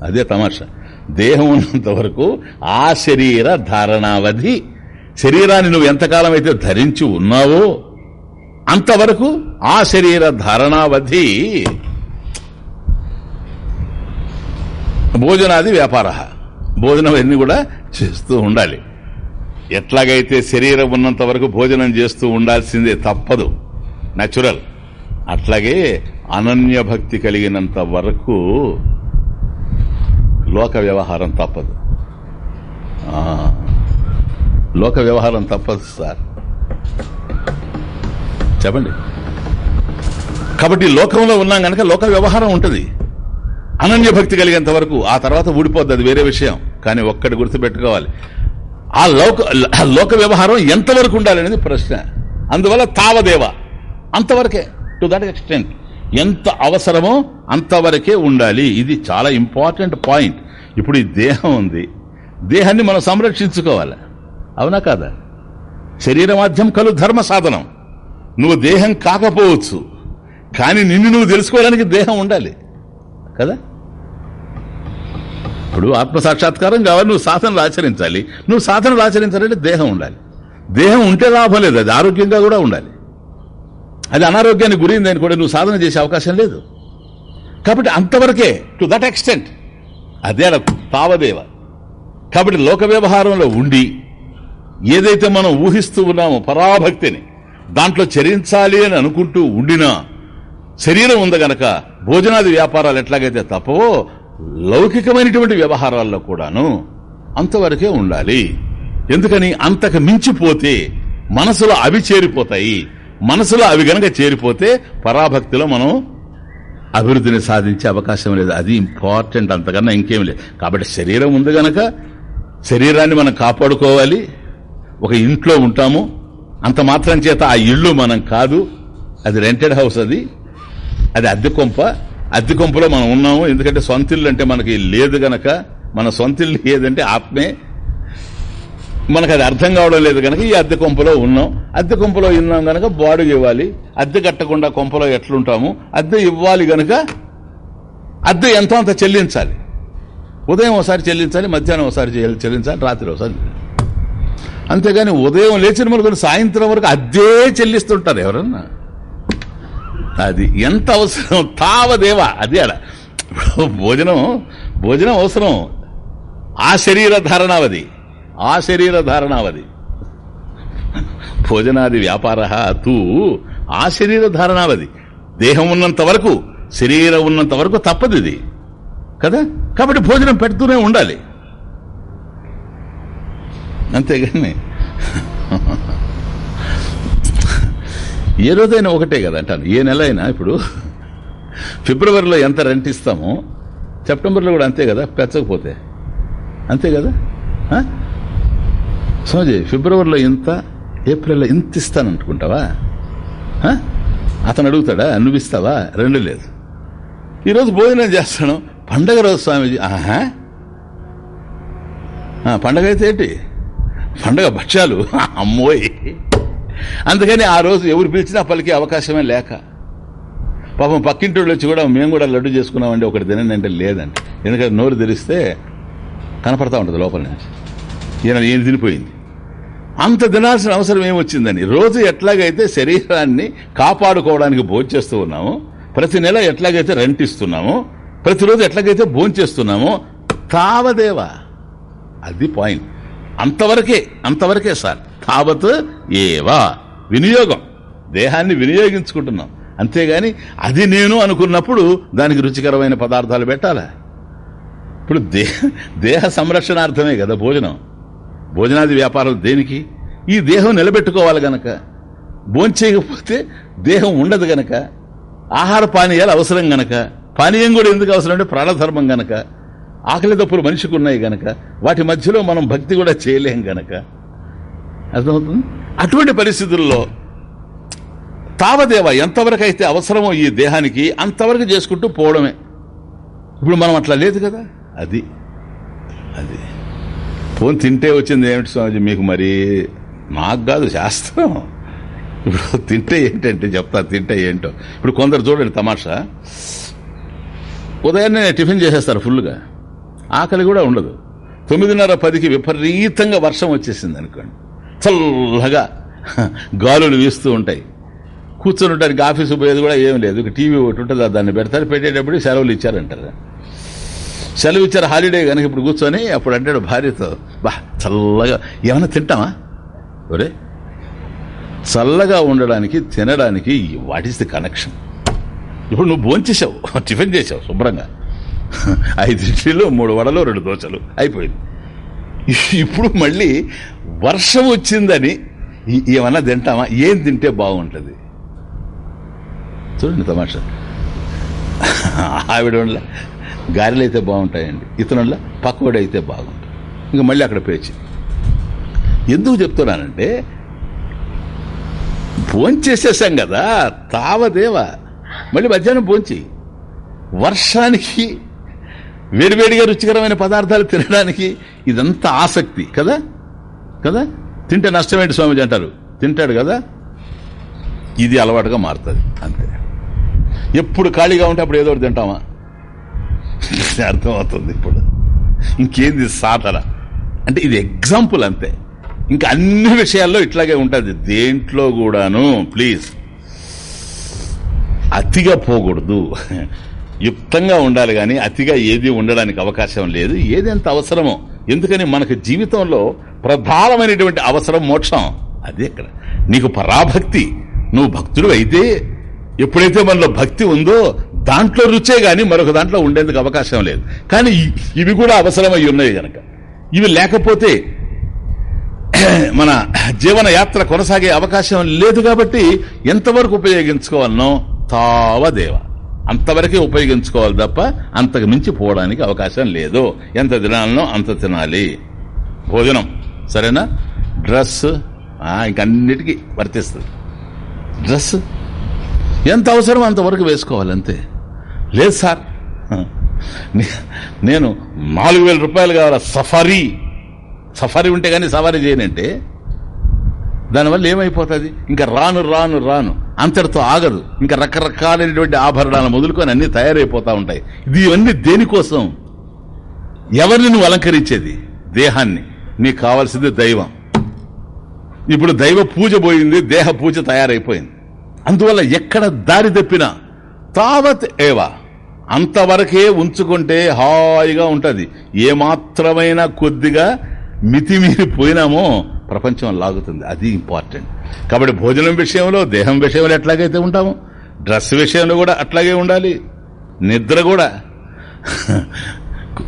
S1: అదే తమాషా. దేహం ఉన్నంత వరకు ఆ శరీర ధారణావధి. శరీరాన్ని నువ్వు ఎంతకాలం అయితే ధరించి ఉన్నావో అంతవరకు ఆ శరీర ధారణావధి. భోజనాది వ్యాపార. భోజనం అన్ని కూడా చేస్తూ ఉండాలి. ఎట్లాగైతే శరీరం ఉన్నంత వరకు భోజనం చేస్తూ ఉండాల్సిందే తప్పదు. న్యాచురల్ అట్లాగే అనన్య భక్తి కలిగినంత వరకు లోక వ్యవహారం తప్పదు. లోక వ్యవహారం తప్పదు సార్. చెప్పండి. కాబట్టి లోకంలో ఉన్నాం గనక లోక వ్యవహారం ఉంటుంది. అనన్య భక్తి కలిగేంత వరకు ఆ తర్వాత ఊడిపోద్ది అది వేరే విషయం. కానీ ఒక్కటి గుర్తుపెట్టుకోవాలి. ఆ లోక ఆ లోక వ్యవహారం ఎంతవరకు ఉండాలి అనేది ప్రశ్న. అందువల్ల తావదేవ. అంతవరకే. టు దట్ ఎక్స్టెంట్ ఎంత అవసరమో అంతవరకే ఉండాలి. ఇది చాలా ఇంపార్టెంట్ పాయింట్ ఇప్పుడు ఈ దేహం ఉంది. దేహాన్ని మనం సంరక్షించుకోవాలి. అవునా కాదా? శరీర మాధ్యం కలు ధర్మ సాధనం. నువ్వు దేహం కాకపోవచ్చు కానీ నిన్ను నువ్వు తెలుసుకోవడానికి దేహం ఉండాలి. కదా? ఇప్పుడు ఆత్మ సాక్షాత్కారం కావాలి నువ్వు సాధనలు ఆచరించాలి. నువ్వు సాధనలు ఆచరించాలంటే దేహం ఉండాలి. దేహం ఉంటే లాభం లేదు అది ఆరోగ్యంగా కూడా ఉండాలి. అది అనారోగ్యానికి గురిందని కూడా నువ్వు సాధన చేసే అవకాశం లేదు. కాబట్టి అంతవరకే టు దట్ ఎక్స్టెంట్ అదే తావదేవ కాబట్టి లోక వ్యవహారంలో ఉండి ఏదైతే మనం ఊహిస్తూ ఉన్నామో పరాభక్తిని దాంట్లో చరించాలి అని అనుకుంటూ ఉండినా శరీరం ఉంది గనక భోజనాది వ్యాపారాలు ఎట్లాగైతే తప్పవో లౌకికమైనటువంటి వ్యవహారాల్లో కూడాను అంతవరకే ఉండాలి. ఎందుకని? అంతకు మించిపోతే మనసులో అవి చేరిపోతాయి. మనసులో అవి గనక చేరిపోతే పరాభక్తిలో మనం అభివృద్ధిని సాధించే అవకాశం లేదు. అది ఇంపార్టెంట్ అంతకన్నా ఇంకేం లేదు. కాబట్టి శరీరం ఉంది గనక శరీరాన్ని మనం కాపాడుకోవాలి. ఒక ఇంట్లో ఉంటాము. అంత మాత్రం చేత ఆ ఇల్లు మనం కాదు. అది రెంటెడ్ హౌస్ అది. అది అద్దె కొంప. అద్దె కొంపలో మనం ఉన్నాము. ఎందుకంటే సొంత ఇల్లు అంటే మనకి లేదు గనక. మన సొంత ఇల్లు ఏదంటే ఆత్మే. మనకు అది అర్థం కావడం లేదు కనుక ఈ అద్దె కొంపలో ఉన్నాం. అద్దె కొంపలో ఉన్నాం గనక బాడుగు ఇవ్వాలి. అద్దె కట్టకుండా కొంపలో ఎట్లుంటాము? అద్దె ఇవ్వాలి గనక అద్దె ఎంతో అంత చెల్లించాలి. ఉదయం ఒకసారి చెల్లించాలి మధ్యాహ్నం ఒకసారి చెల్లించాలి రాత్రి ఒకసారి అంతేగాని ఉదయం లేచిన మనకు సాయంత్రం వరకు అద్దే చెల్లిస్తుంటారు ఎవరన్నా? అది ఎంత అవసరం? తావదేవా అది ఆడ భోజనం భోజనం అవసరం. ఆ శరీర ధారణావధి ఆ శరీర ధారణావది. భోజనాది వ్యాపార తూ ఆ శరీర ధారణావది. దేహం ఉన్నంత వరకు శరీరం ఉన్నంత వరకు తప్పదు ఇది. కదా? కాబట్టి భోజనం పెడుతూనే ఉండాలి. అంతేగాని ఏ రోజైనా ఒకటే కదా అంటాను. ఏ నెల అయినా ఇప్పుడు ఫిబ్రవరిలో ఎంత రెంట్ ఇస్తామో సెప్టెంబర్లో కూడా అంతే కదా పెంచకపోతే. అంతే కదా? సోజీ ఫిబ్రవరిలో ఇంత ఏప్రిల్లో ఇంత ఇస్తాను అనుకుంటావా అతను అడుగుతాడా? నువ్వు ఇస్తావా రెండు లేదు. ఈరోజు భోజనం చేస్తాను. పండగ రోజు స్వామీజీ. ఆహా. పండగ అయితే ఏంటి? పండగ భక్ష్యాలు. అమ్మోయ్. అందుకని ఆ రోజు ఎవరు పిలిచినా పలికే అవకాశమే లేక. పాపం పక్కింటి వచ్చి కూడా మేము కూడా లడ్డు చేసుకున్నామండి ఒకటి తినండి అంటే లేదండి. ఎందుకంటే నోరు తెరిస్తే కనపడతా ఉంటుంది లోపల నుంచి. ఈయన ఈయన తినిపోయింది? అంత తినాల్సిన అవసరం ఏమొచ్చిందని? రోజు ఎట్లాగైతే శరీరాన్ని కాపాడుకోవడానికి భోజేస్తూ ఉన్నామో ప్రతి నెల ఎట్లాగైతే రెంట్ ఇస్తున్నామో ప్రతిరోజు ఎట్లాగైతే భోంచేస్తున్నామో తావదేవా? అది పాయింట్. అంతవరకే అంతవరకే సార్. తావత్ ఏవా? వినియోగం. దేహాన్ని వినియోగించుకుంటున్నాం. అంతేగాని అది నేను అనుకున్నప్పుడు దానికి రుచికరమైన పదార్థాలు పెట్టాలా? ఇప్పుడు దేహ దేహ సంరక్షణార్థమే కదా భోజనం. భోజనాది వ్యాపారం దేనికి? ఈ దేహం నిలబెట్టుకోవాలి గనక భోంచేయకపోతే దేహం ఉండదు గనక ఆహార పానీయాలు అవసరం గనక పానీయం కూడా ఎందుకు అవసరం అంటే ప్రాణధర్మం గనక ఆకలి తప్పులు మనిషికి ఉన్నాయి గనక వాటి మధ్యలో మనం భక్తి కూడా చేయలేం గనక. అర్థమవుతుంది? అటువంటి పరిస్థితుల్లో తావదేవ ఎంతవరకు అయితే అవసరమో ఈ దేహానికి అంతవరకు చేసుకుంటూ పోవడమే. ఇప్పుడు మనం అట్లా లేదు కదా? అది. అది. ఫోన్ తింటే వచ్చింది ఏమిటి స్వామిజీ? మీకు మరి నాకు కాదు శాస్త్రం. ఇప్పుడు తింటే ఏంటంటే చెప్తా తింటే ఏంటో. ఇప్పుడు కొందరు చూడండి తమాషా. ఉదయాన్నే టిఫిన్ చేసేస్తారు ఫుల్గా ఆకలి కూడా ఉండదు. తొమ్మిదిన్నర పదికి విపరీతంగా వర్షం వచ్చేసింది అనుకోండి. చల్లగా గాలులు వీస్తూ ఉంటాయి. కూర్చొని ఉంటానికి ఆఫీసు పోయేది కూడా ఏం లేదు. టీవీ ఒకటి ఉంటుంది దాన్ని పెడతారు. పెట్టేటప్పుడు సెలవులు ఇచ్చారంటారు. సెలవు ఇచ్చారు హాలిడే కనుక ఇప్పుడు కూర్చొని అప్పుడు అంటాడు భార్యతో బా చల్లగా ఏమైనా తింటామా ఒరే చల్లగా ఉండడానికి తినడానికి వాట్ ఈస్ ది కనెక్షన్? ఇప్పుడు నువ్వు భోంచేసావు టిఫిన్ చేసావు శుభ్రంగా. ఐదు ఇడ్లీలు మూడు వడలు రెండు దోశలు అయిపోయింది. ఇప్పుడు మళ్ళీ వర్షం వచ్చిందని ఏమన్నా తింటామా ఏం తింటే బాగుంటుంది? చూడండి తమాషా. ఆవిడ గారెలు అయితే బాగుంటాయండి. ఇతనుల పక్కోడు అయితే బాగుంటుంది. ఇంకా మళ్ళీ అక్కడ పేచి ఎందుకు చెప్తున్నానంటే భోంచేసేసాం కదా తావదేవా. మళ్ళీ మధ్యాహ్నం భోంచి. వర్షానికి వేడివేడిగా రుచికరమైన పదార్థాలు తినడానికి ఇదంతా ఆసక్తి కదా? కదా? తింటే నష్టమేంటి స్వామిజీ అంటారు? తింటాడు కదా? ఇది అలవాటుగా మారుతుంది అంతే. ఎప్పుడు ఖాళీగా ఉంటే అప్పుడు ఏదో ఒకటి తింటామా? అర్థమవుతుంది ఇప్పుడు. ఇంకేంది సాధన? అంటే ఇది ఎగ్జాంపుల్ అంతే. ఇంకా అన్ని విషయాల్లో ఇట్లాగే ఉంటుంది. దేంట్లో కూడాను ప్లీజ్. అతిగా పోకూడదు. యుక్తంగా ఉండాలి కానీ అతిగా ఏది ఉండడానికి అవకాశం లేదు. ఏది ఎంత అవసరమో. ఎందుకని మనకు జీవితంలో ప్రధానమైనటువంటి అవసరం మోక్షం. అదే ఇక్కడ. నీకు పరాభక్తి. నువ్వు భక్తుడు అయితే ఎప్పుడైతే మనలో భక్తి ఉందో దాంట్లో రుచే గాని మరొక దాంట్లో ఉండేందుకు అవకాశం లేదు. కానీ ఇవి కూడా అవసరమై ఉన్నాయి కనుక ఇవి లేకపోతే మన జీవన యాత్ర కొనసాగే అవకాశం లేదు కాబట్టి ఎంతవరకు ఉపయోగించుకోవాలనో తావదేవ అంతవరకే ఉపయోగించుకోవాలి తప్ప అంతకు మించి పోవడానికి అవకాశం లేదు. ఎంత తినాలనో అంత తినాలి. భోజనం సరేనా? డ్రెస్ ఇంకన్నిటికీ వర్తిస్తుంది. డ్రెస్ ఎంత అవసరం అంతవరకు వేసుకోవాలి అంతే లేదు సార్. నేను నాలుగు వేల రూపాయలు కావాలా? సఫారీ. సఫారీ ఉంటే కానీ సవారీ చేయనంటే? దానివల్ల ఏమైపోతుంది? ఇంకా రాను రాను రాను. అంతటితో ఆగదు. ఇంకా రకరకాలైనటువంటి ఆభరణాలు మొదలుకొని అన్ని తయారైపోతా ఉంటాయి. ఇది ఇవన్నీ దేనికోసం? ఎవరిని నువ్వు అలంకరించేది? దేహాన్ని. నీకు కావాల్సింది దైవం. ఇప్పుడు దైవ పూజ పోయింది దేహ పూజ తయారైపోయింది. అందువల్ల ఎక్కడ దారి తప్పినా తావత్ ఏవా అంతవరకే ఉంచుకుంటే హాయిగా ఉంటుంది. ఏమాత్రమైన కొద్దిగా మితిమీరి పోయినామో ప్రపంచం లాగుతుంది. అది ఇంపార్టెంట్. కాబట్టి భోజనం విషయంలో దేహం విషయంలో ఎట్లాగైతే ఉంటామో డ్రెస్ విషయంలో కూడా అట్లాగే ఉండాలి. నిద్ర కూడా.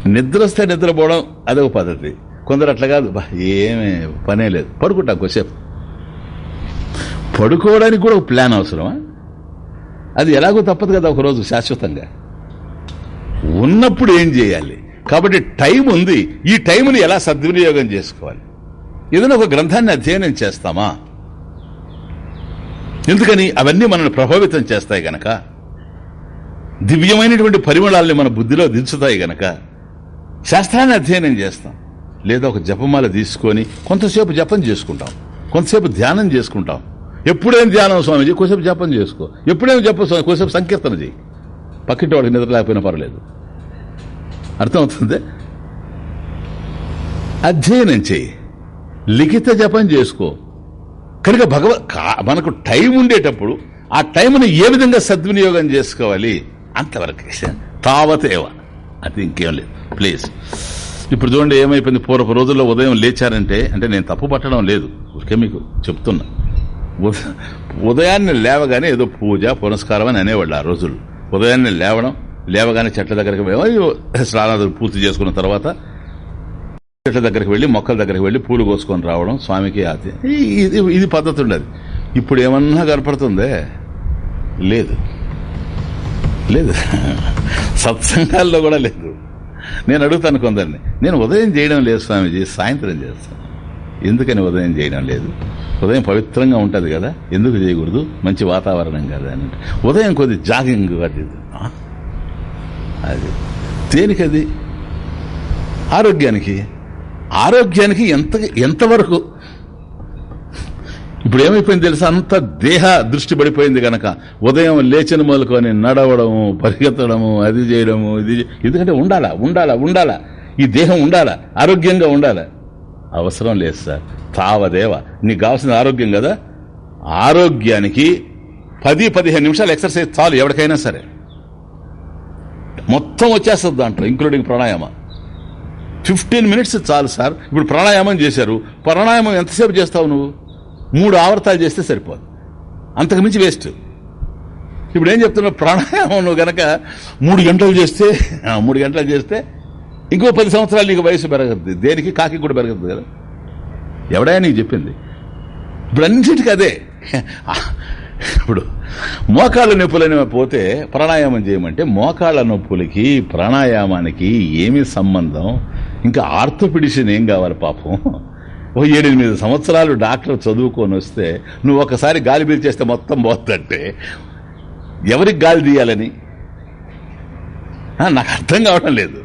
S1: నిద్ర వస్తే నిద్రపోవడం అదొక పద్ధతి. కొందరు అట్లా కాదు. బా ఏమీ పనే లేదు. పడుకుంటా కొసేపు పడుకోవడానికి కూడా ఒక ప్లాన్ అవసరమా? అది ఎలాగో తప్పదు కదా ఒకరోజు శాశ్వతంగా. ఉన్నప్పుడు ఏం చేయాలి? కాబట్టి టైం ఉంది. ఈ టైంని ఎలా సద్వినియోగం చేసుకోవాలి? ఏదైనా ఒక గ్రంథాన్ని అధ్యయనం చేస్తామా? ఎందుకని అవన్నీ మనల్ని ప్రభావితం చేస్తాయి గనక? దివ్యమైనటువంటి పరిమళాల్ని మన బుద్ధిలో దించుతాయి గనక? శాస్త్రాన్ని అధ్యయనం చేస్తాం. లేదా ఒక జపమాల తీసుకొని కొంతసేపు జపం చేసుకుంటాం. కొంతసేపు ధ్యానం చేసుకుంటాం. ఎప్పుడేం ధ్యానం స్వామిజీ? కొంతసేపు జపం చేసుకో. ఎప్పుడేం జపం స్వామి? కొంతసేపు సంకీర్తన చేయి. పక్కింటి వాడికి నిద్ర లేకపోయినా పర్వాలేదు. అర్థమవుతుంది? అధ్యయనం చేయి. లిఖిత జపం చేసుకో. కనుక భగవ మనకు టైం ఉండేటప్పుడు ఆ టైంని ఏ విధంగా సద్వినియోగం చేసుకోవాలి? అంతవరకు తావతేవ అది ఇంకేం లేదు. ప్లీజ్. ఇప్పుడు చూడండి ఏమైపోయింది? పూర్వపు రోజుల్లో ఉదయం లేచారంటే అంటే నేను తప్పు పట్టడం లేదు. ఊరికే మీకు చెప్తున్నా. ఉదయాన్నే లేవగానే ఏదో పూజ పురస్కారం అని అనేవాళ్ళు ఆ రోజుల్లో. ఉదయాన్నే లేవడం లేవగానే చెట్ల దగ్గరికి పోయి స్నానాలు పూర్తి చేసుకున్న తర్వాత చెట్ల దగ్గరికి వెళ్ళి మొక్కల దగ్గరికి వెళ్ళి పూలు కోసుకొని రావడం స్వామికి ఆతి ఇది ఇది పద్ధతి ఉండదు. ఇప్పుడు ఏమన్నా కనపడుతుందే? లేదు. లేదు. సత్సంగాల్లో కూడా లేదు. నేను అడుగుతాను కొందరిని. నేను ఉదయం చేయడం లేదు స్వామీజీ సాయంత్రం చేస్తాను. ఎందుకని ఉదయం చేయడం లేదు? ఉదయం పవిత్రంగా ఉంటుంది కదా ఎందుకు చేయకూడదు? మంచి వాతావరణం కదా అని. ఉదయం కొద్ది జాగింగ్ అది. అది. దేనికది? ఆరోగ్యానికి. ఆరోగ్యానికి ఎంత ఎంతవరకు? ఇప్పుడు ఏమైపోయింది తెలుసా? అంత దేహ దృష్టి పడిపోయింది కనుక ఉదయం లేచిన మొదలుకొని నడవడము పరిగెత్తడము అది చేయడము ఇది ఎందుకంటే ఉండాలా ఉండాలా ఉండాలా. ఈ దేహం ఉండాలా ఆరోగ్యంగా ఉండాలా. అవసరం లేదు సార్. తావదేవ. నీకు కావాల్సిన ఆరోగ్యం కదా? ఆరోగ్యానికి పది పదిహేను నిమిషాలు ఎక్సర్సైజ్ చాలు ఎవరికైనా సరే. మొత్తం వచ్చేస్తుంది దాంట్లో ఇంక్లూడింగ్ ప్రాణాయామ. ఫిఫ్టీన్ మినిట్స్ చాలు సార్. ఇప్పుడు ప్రాణాయామం చేశారు. ప్రాణాయామం ఎంతసేపు చేస్తావు నువ్వు? మూడు ఆవర్తాలు చేస్తే సరిపోదు. అంతకు మించి వేస్ట్. ఇప్పుడు ఏం చెప్తున్నావు? ప్రాణాయామం నువ్వు గనక మూడు గంటలు చేస్తే మూడు గంటలు చేస్తే ఇంకో పది సంవత్సరాలు నీకు వయసు పెరగద్ది. దేనికి? కాకి కూడా పెరగద్దు కదా. ఎవడైనా నీకు చెప్పింది? ఇప్పుడు అన్నింటికి అదే. ఇప్పుడు మోకాళ్ళ నొప్పులని పోతే ప్రాణాయామం చేయమంటే మోకాళ్ళ నొప్పులకి ప్రాణాయామానికి ఏమి సంబంధం? ఇంకా ఆర్థోపిడిషన్ ఏం కావాలి పాపం? ఓ ఏడెనిమిది సంవత్సరాలు డాక్టర్ చదువుకొని వస్తే నువ్వు ఒకసారి గాలి పీల్చేస్తే మొత్తం పోతుందంటే ఎవరికి గాలి తీయాలని? నాకు అర్థం కావడం లేదు.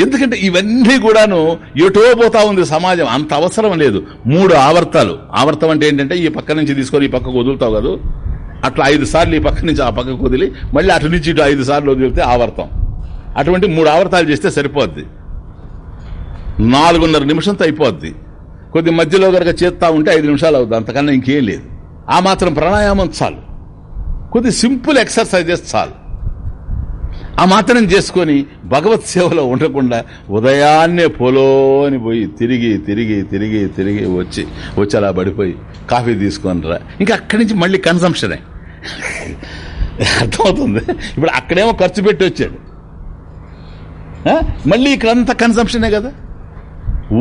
S1: ఎందుకంటే ఇవన్నీ కూడాను ఎటో పోతా ఉంది సమాజం. అంత అవసరం లేదు. మూడు ఆవర్తాలు. ఆవర్తం అంటే ఏంటంటే ఈ పక్క నుంచి తీసుకొని ఈ పక్కకు వదులుతావు కదా. అట్లా ఐదు సార్లు ఈ పక్క నుంచి ఆ పక్కకు వదిలి మళ్ళీ అటు నుంచి ఇటు ఐదు సార్లు వదిలితే ఆవర్తం. అటువంటి మూడు ఆవర్తాలు చేస్తే సరిపోద్ది. నాలుగున్నర నిమిషంతో అయిపోద్ది. కొద్ది మధ్యలో కనుక చేస్తా ఉంటే ఐదు నిమిషాలు అవుతుంది అంతకన్నా ఇంకేం లేదు. ఆ మాత్రం ప్రాణాయామం చాలు. కొద్ది సింపుల్ ఎక్సర్సైజెస్ చాలు. ఆ మాత్రం చేసుకొని భగవత్ సేవలో ఉండకుండా ఉదయాన్నే పొలోని పోయి తిరిగి తిరిగి తిరిగి తిరిగి వచ్చి వచ్చి అలా పడిపోయి కాఫీ తీసుకొని రా. ఇంకా అక్కడి నుంచి మళ్ళీ కన్సంప్షనే అర్థమవుతుంది? ఇప్పుడు అక్కడేమో ఖర్చు పెట్టి వచ్చాడు. ఆ? మళ్ళీ ఇక్కడంతా కన్సంప్షనే కదా?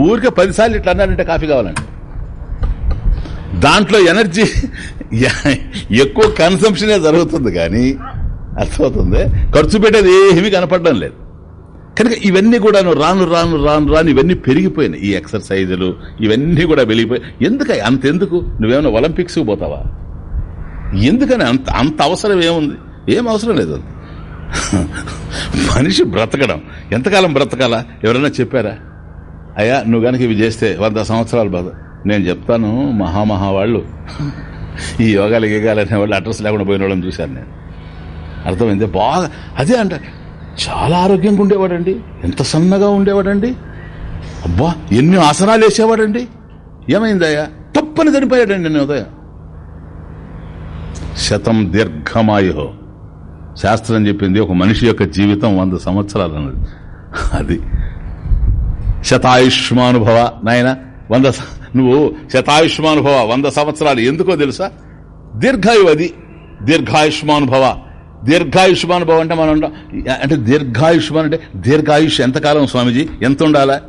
S1: ఊరికే పదిసార్లు ఇట్లా అన్నాడంటే కాఫీ కావాలండి. దాంట్లో ఎనర్జీ ఎక్కువ కన్సంప్షనే జరుగుతుంది కానీ అర్థమవుతుంది? ఖర్చు పెట్టేది ఏమీ కనపడడం లేదు. కనుక ఇవన్నీ కూడా రాను రాను రాను రాను ఇవన్నీ పెరిగిపోయినాయి. ఈ ఎక్సర్సైజులు ఇవన్నీ కూడా వెలిగిపోయి ఎందుకు? అంతెందుకు? నువ్వేమైనా ఒలింపిక్స్ పోతావా? ఎందుకని? అంత అంత అవసరం ఏముంది? ఏం అవసరం లేదు మనిషి బ్రతకడం. ఎంతకాలం బ్రతకాలా? ఎవరైనా చెప్పారా? అయ్యా నువ్వు కనుక ఇవి చేస్తే వంద సంవత్సరాలు బాధ. నేను చెప్తాను మహామహా వాళ్ళు. ఈ యోగాలు గీగాలు అనే వాళ్ళు అడ్రస్ లేకుండా పోయిన వాళ్ళని చూశాను నేను. అర్థమైంది? బాగా అదే అంట. చాలా ఆరోగ్యంగా ఉండేవాడండి. ఎంత సన్నగా ఉండేవాడండి. అబ్బా ఎన్ని ఆసనాలు వేసేవాడండి. ఏమైందయ్యా? తప్పని చనిపోయాడండి నేను ఉదయం. శతం దీర్ఘమాయో శాస్త్రం చెప్పింది ఒక మనిషి యొక్క జీవితం వంద సంవత్సరాలు అన్నది. అది. శతాయుష్మానుభవ నాయన వంద నువ్వు శతాయుష్మానుభవ వంద సంవత్సరాలు ఎందుకో తెలుసా? దీర్ఘాయు అది దీర్ఘాయుష్మానుభవ. దీర్ఘాయుష్మానుభవ అంటే మనం అంటే దీర్ఘాయుష్మాన్ అంటే దీర్ఘాయుష్ ఎంతకాలం స్వామిజీ? ఎంత ఉండాలా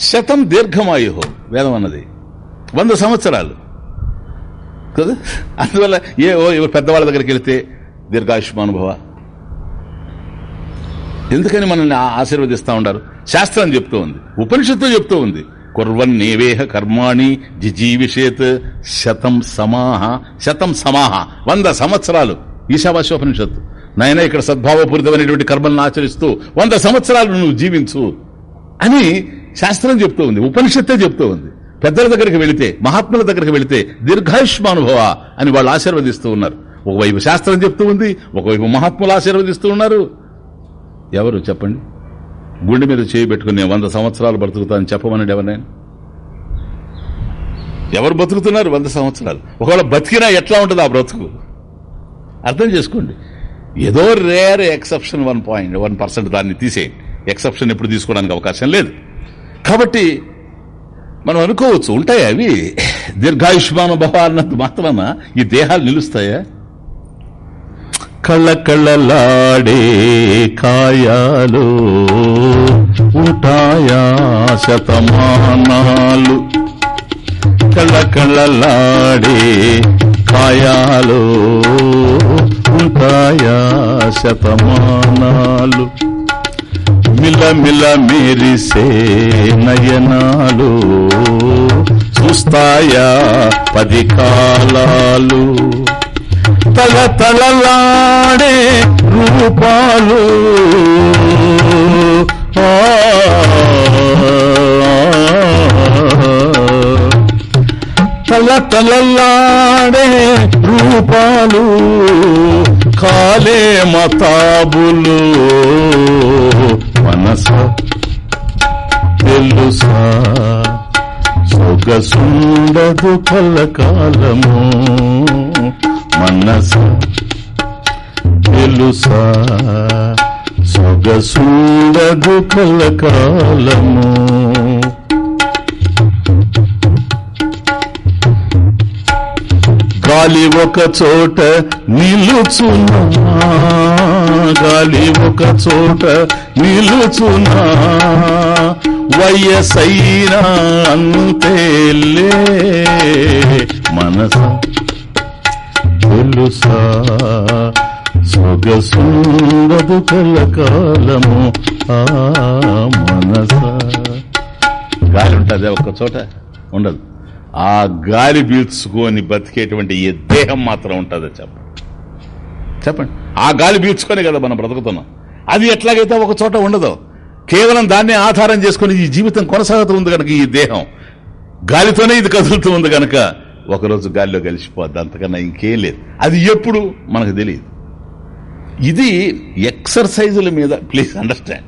S1: శతం దీర్ఘమాయు వేదం అన్నది. వంద సంవత్సరాలు. కదా? అందువల్ల ఏ ఓ ఎవరు పెద్దవాళ్ళ దగ్గరికి వెళితే దీర్ఘాయుష్మానుభవ. ఎందుకని మనల్ని ఆ- ఆశీర్వదిస్తా ఉండారు? శాస్త్రం చెప్తూ ఉంది ఉపనిషత్తు చెప్తూ ఉంది. కుర్వన్నేవేహ కర్మాణి జిజీవిషేత్ శతం సమాహ శతం సమాహ వంద సంవత్సరాలు. ఈశావాస్యోపనిషత్తు. నాయన ఇక్కడ సద్భావపూరితమైనటువంటి కర్మలను ఆచరిస్తూ వంద సంవత్సరాలు నువ్వు జీవించు అని శాస్త్రం చెప్తూ ఉంది ఉపనిషత్తే చెప్తూ ఉంది. పెద్దల దగ్గరికి వెళితే మహాత్ముల దగ్గరికి వెళితే దీర్ఘాయుష్మానుభవ అని వాళ్ళు ఆశీర్వదిస్తూ ఉన్నారు. ఒకవైపు శాస్త్రం చెప్తూ ఉంది ఒకవైపు మహాత్ములు ఆశీర్వదిస్తూ ఉన్నారు. ఎవరు చెప్పండి? గుండె మీద చేయి పెట్టుకుని వంద సంవత్సరాలు బ్రతుకుతాను చెప్పమనండి ఎవరినైనా? ఎవరు బతుకుతున్నారు వంద సంవత్సరాలు? ఒకవేళ బతికినా ఎట్లా ఉంటుంది ఆ బ్రతుకు? అర్థం చేసుకోండి. ఏదో rare exception one point one percent దాన్ని తీసేయండి. ఎక్సెప్షన్ ఎప్పుడు తీసుకోవడానికి అవకాశం లేదు. కాబట్టి మనం అనుకోవచ్చు ఉంటాయి అవి? దీర్ఘాయుష్మాన భవ అన్నది మాత్రమా? ఈ దేహాలు నిలుస్తాయా? కళ్ళ కళ్ళలాడే కాయాలు ఉంటాయా శతమానాలు? కళ్ళ కళ్ళలాడే కాయాలు ఉంటాయా శతమానాలు మిలమిల మిల మెరిసే నయనాలు చూస్తాయా పది కాలాలు. తల తలలాడే రూపాలు. ఆ, తల రూపాలు కాలే మతాబులు. మనస తెలుసా? సొగసుండదు కలకాలము. మనస తెలుసా? సొగసుండదు కలకాలము. గాలి ఒక చోట నిలుచునా గాలి ఒక చోట నిలుచునా వయసైనా అంతేలే మనస తెలుసా? సొగసుండదు కలకాలము ఆ మనస. గాలి ఉంటుంది ఒక చోట ఉండదు. ఆ గాలి పీల్చుకొని బతికేటువంటి ఏ దేహం మాత్రం ఉంటుందో చెప్పండి. చెప్పండి. ఆ గాలి పీల్చుకొని కదా మనం బ్రతుకుతున్నాం. అది ఎట్లాగైతే ఒక చోట ఉండదు కేవలం దాన్ని ఆధారం చేసుకుని ఈ జీవితం కొనసాగుతూ ఉంది కనుక ఈ దేహం. గాలితోనే ఇది కదులుతూ ఉంది కనుక ఒకరోజు గాలిలో కలిసిపోద్ది అంతకన్నా ఇంకేం లేదు. అది ఎప్పుడు? మనకు తెలియదు. ఇది ఎక్సర్సైజుల మీద ప్లీజ్ అండర్స్టాండ్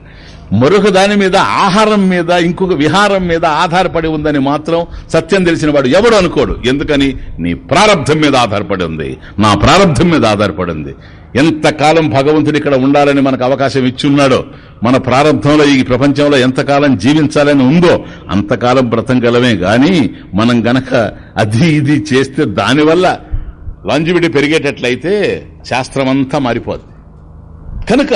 S1: మరొక దాని మీద ఆహారం మీద ఇంకొక విహారం మీద ఆధారపడి ఉందని మాత్రం సత్యం తెలిసిన వాడు ఎవడు అనుకోడు. ఎందుకని? నీ ప్రారంధం మీద ఆధారపడి ఉంది. నా ప్రారంధం మీద ఆధారపడి ఉంది. ఎంతకాలం భగవంతుడు ఇక్కడ ఉండాలని మనకు అవకాశం ఇచ్చి ఉన్నాడో మన ప్రారంభంలో ఈ ప్రపంచంలో ఎంతకాలం జీవించాలని ఉందో అంతకాలం బ్రతంగలమే గాని మనం గనక అది ఇది చేస్తే దానివల్ల లాంజివిటీ పెరిగేటట్లయితే శాస్త్రం అంతా మారిపోద్ది. కనుక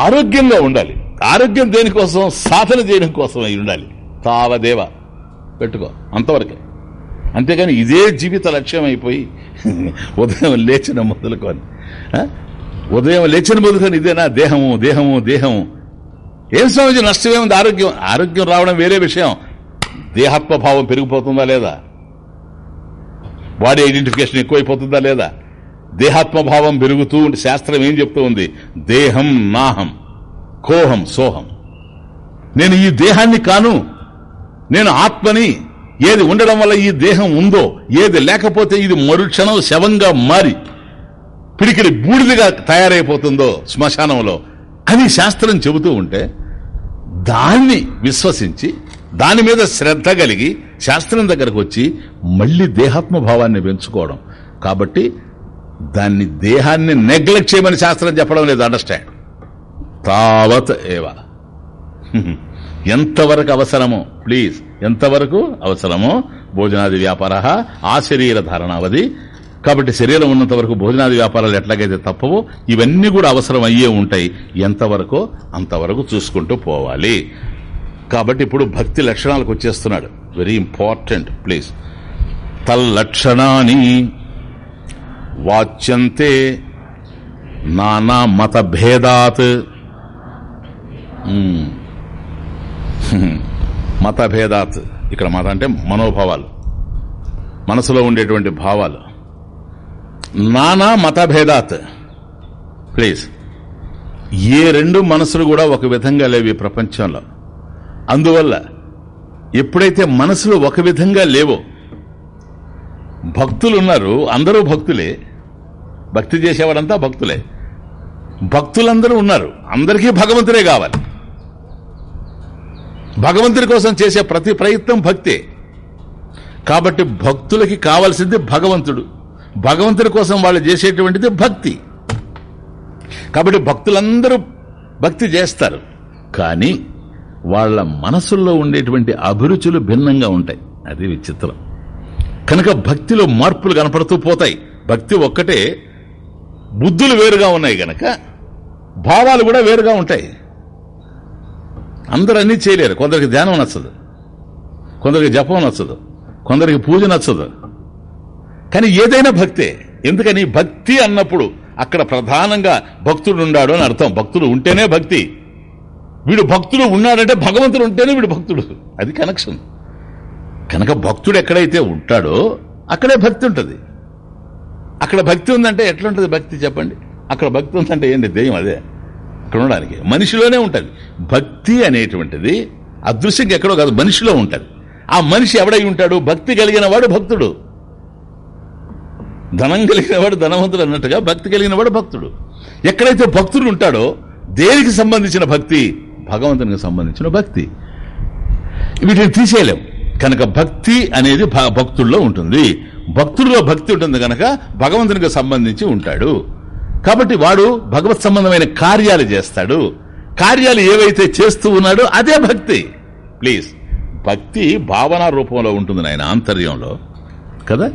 S1: ఆరోగ్యంగా ఉండాలి. ఆరోగ్యం దేనికోసం? సాధన చేయడం కోసం అయి ఉండాలి. తావదేవ. పెట్టుకో. అంతవరకే. అంతేగాని ఇదే జీవిత లక్ష్యం అయిపోయి ఉదయం లేచిన మొదలుకొని ఉదయం లేచిన మొదలుకొని ఇదేనా? దేహము దేహము దేహము. ఏం స్వామిజీ నష్టమేముంది? ఆరోగ్యం ఆరోగ్యం రావడం వేరే విషయం. దేహాత్మభావం పెరిగిపోతుందా లేదా? బాడీ ఐడెంటిఫికేషన్ ఎక్కువైపోతుందా లేదా? దేహాత్మభావం పెరుగుతూ ఉంటే శాస్త్రం ఏం చెప్తూ ఉంది? దేహం నాహం. కోహం సోహం. నేను ఈ దేహాన్ని కాను. నేను ఆత్మని. ఏది ఉండడం వల్ల ఈ దేహం ఉందో ఏది లేకపోతే ఇది మరుక్షణం శవంగా మారి పిడికిలి బూడిదిగా తయారైపోతుందో శ్మశానంలో. అని శాస్త్రం చెబుతూ ఉంటే దాన్ని విశ్వసించి దాని మీద శ్రద్ధ కలిగి శాస్త్రం దగ్గరకు వచ్చి మళ్ళీ దేహాత్మభావాన్ని పెంచుకోవడం. కాబట్టి దాన్ని దేహాన్ని నెగ్లెక్ట్ చేయమని శాస్త్రం చెప్పడం లేదు అండర్స్టాండ్. తావత్ ఏవ. ఎంతవరకు అవసరమో ప్లీజ్ ఎంతవరకు అవసరమో భోజనాది వ్యాపార ఆ శరీర ధారణావధి కాబట్టి శరీరం ఉన్నంత వరకు భోజనాది వ్యాపారాలు ఎట్లాగైతే తప్పవో ఇవన్నీ కూడా అవసరం అయ్యే ఉంటాయి. ఎంతవరకు అంతవరకు చూసుకుంటూ పోవాలి. కాబట్టి ఇప్పుడు భక్తి లక్షణాలకు వచ్చేస్తున్నాడు. వెరీ ఇంపార్టెంట్ ప్లీజ్ తల్లక్షణాన్ని వాచ్యంతే నానా మత మతభేదాత్ మత ఇక్కడ మత అంటే మనోభావాలు. మనసులో ఉండేటువంటి భావాలు. నానా మతభేదాత్. ప్లీజ్. ఏ రెండు మనసులు కూడా ఒక విధంగా లేవు ఈ ప్రపంచంలో. అందువల్ల ఎప్పుడైతే మనసులు ఒక విధంగా లేవో భక్తులు ఉన్నారు అందరూ భక్తులే. భక్తి చేసేవాడంతా భక్తులే. భక్తులందరూ ఉన్నారు. అందరికీ భగవంతుడే కావాలి. భగవంతుడి కోసం చేసే ప్రతి ప్రయత్నం భక్తే. కాబట్టి భక్తులకి కావలసింది భగవంతుడు. భగవంతుడి కోసం వాళ్ళు చేసేటువంటిది భక్తి. కాబట్టి భక్తులందరూ భక్తి చేస్తారు. కానీ వాళ్ళ మనసుల్లో ఉండేటువంటి అభిరుచులు భిన్నంగా ఉంటాయి. అది విచిత్రం. కనుక భక్తిలో మార్పులు కనపడుతూ పోతాయి. భక్తి ఒక్కటే బుద్ధులు వేరుగా ఉన్నాయి గనక భావాలు కూడా వేరుగా ఉంటాయి. అందరూ అన్నీ చేయలేరు. కొందరికి ధ్యానం నచ్చదు. కొందరికి జపం నచ్చదు. కొందరికి పూజ నచ్చదు. కానీ ఏదైనా భక్తే ఎందుకని భక్తి అన్నప్పుడు అక్కడ ప్రధానంగా భక్తుడు ఉన్నాడు అని అర్థం. భక్తుడు ఉంటేనే భక్తి. వీడు భక్తుడు ఉన్నాడంటే భగవంతుడు ఉంటేనే వీడు భక్తుడు. అది కనెక్షన్ కనుక భక్తుడు ఎక్కడైతే ఉంటాడో అక్కడే భక్తి ఉంటుంది. అక్కడ భక్తి ఉందంటే ఎట్లుంటుంది భక్తి చెప్పండి? అక్కడ భక్తి ఉందంటే ఏంటి? దెయ్యం అదే. ఇక్కడ ఉండడానికి మనిషిలోనే ఉంటుంది. భక్తి అనేటువంటిది అదృశ్యంగా ఎక్కడో కాదు మనిషిలో ఉంటుంది. ఆ మనిషి ఎవడై ఉంటాడు? భక్తి కలిగిన వాడు భక్తుడు. ధనం కలిగిన వాడు ధనవంతుడు అన్నట్టుగా భక్తి కలిగిన వాడు భక్తుడు. ఎక్కడైతే భక్తుడు ఉంటాడో దేనికి సంబంధించిన భక్తి? భగవంతునికి సంబంధించిన భక్తి. వీటిని తీసేయలేం. కనుక భక్తి అనేది భ- భక్తుల్లో ఉంటుంది. భక్తుల్లో భక్తి ఉంటుంది కనుక భగవంతునికి సంబంధించి ఉంటాడు. కాబట్టి వాడు భగవత్ సంబంధమైన కార్యాలు చేస్తాడు. కార్యాలు ఏవైతే చేస్తూ ఉన్నాడో అదే భక్తి. ప్లీజ్. భక్తి భావన రూపంలో ఉంటుంది నాయన ఆంతర్యంలో. కదా?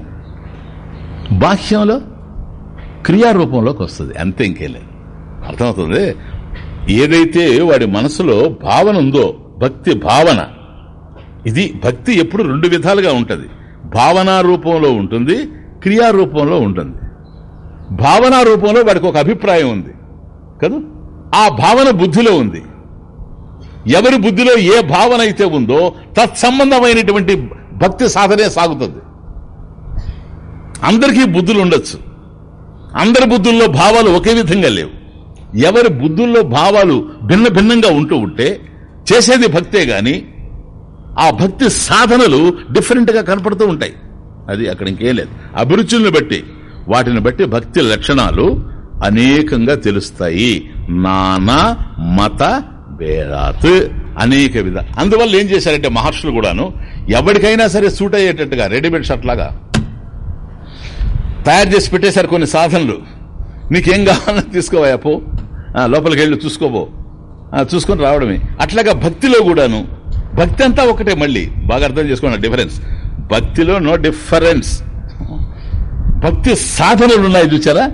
S1: బాహ్యంలో క్రియారూపంలోకి వస్తుంది. అంతే ఇంకేలేదు అర్థమవుతుంది? ఏదైతే వాడి మనసులో భావన ఉందో భక్తి భావన ఇది భక్తి ఎప్పుడు రెండు విధాలుగా ఉంటుంది. భావనా రూపంలో ఉంటుంది క్రియారూపంలో ఉంటుంది. భావన రూపంలో వాడికి ఒక అభిప్రాయం ఉంది. కదా? ఆ భావన బుద్ధిలో ఉంది. ఎవరి బుద్ధిలో ఏ భావన అయితే ఉందో తత్సంబంధమైనటువంటి భక్తి సాధనే సాగుతుంది. అందరికీ బుద్ధులు ఉండొచ్చు. అందరి బుద్ధుల్లో భావాలు ఒకే విధంగా లేవు. ఎవరి బుద్ధుల్లో భావాలు భిన్న భిన్నంగా ఉంటూ ఉంటే చేసేది భక్తే గాని ఆ భక్తి సాధనలు డిఫరెంట్గా కనపడుతూ ఉంటాయి. అది అక్కడ ఇంకేం లేదు. అభిరుచులను బట్టి వాటిని బట్టి భక్తి లక్షణాలు అనేకంగా తెలుస్తాయి. నానా మత భేదాత్ అనేక విధ. అందువల్ల ఏం చేశారంటే మహర్షులు కూడాను ఎవరికైనా సరే సూట్ అయ్యేటట్టుగా రెడీమేడ్ షర్ట్ లాగా తయారు చేసి పెట్టేశారు కొన్ని సాధనలు. నీకేం కావాలని తీసుకోవా పో. లోపలికి వెళ్ళి చూసుకోబో చూసుకొని రావడమే. అట్లాగా భక్తిలో కూడాను భక్తి అంతా ఒకటే మళ్ళీ. బాగా అర్థం చేసుకోండి డిఫరెన్స్. భక్తిలో నో డిఫరెన్స్. భక్తి సాధనలు ఉన్నాయి చూచారా?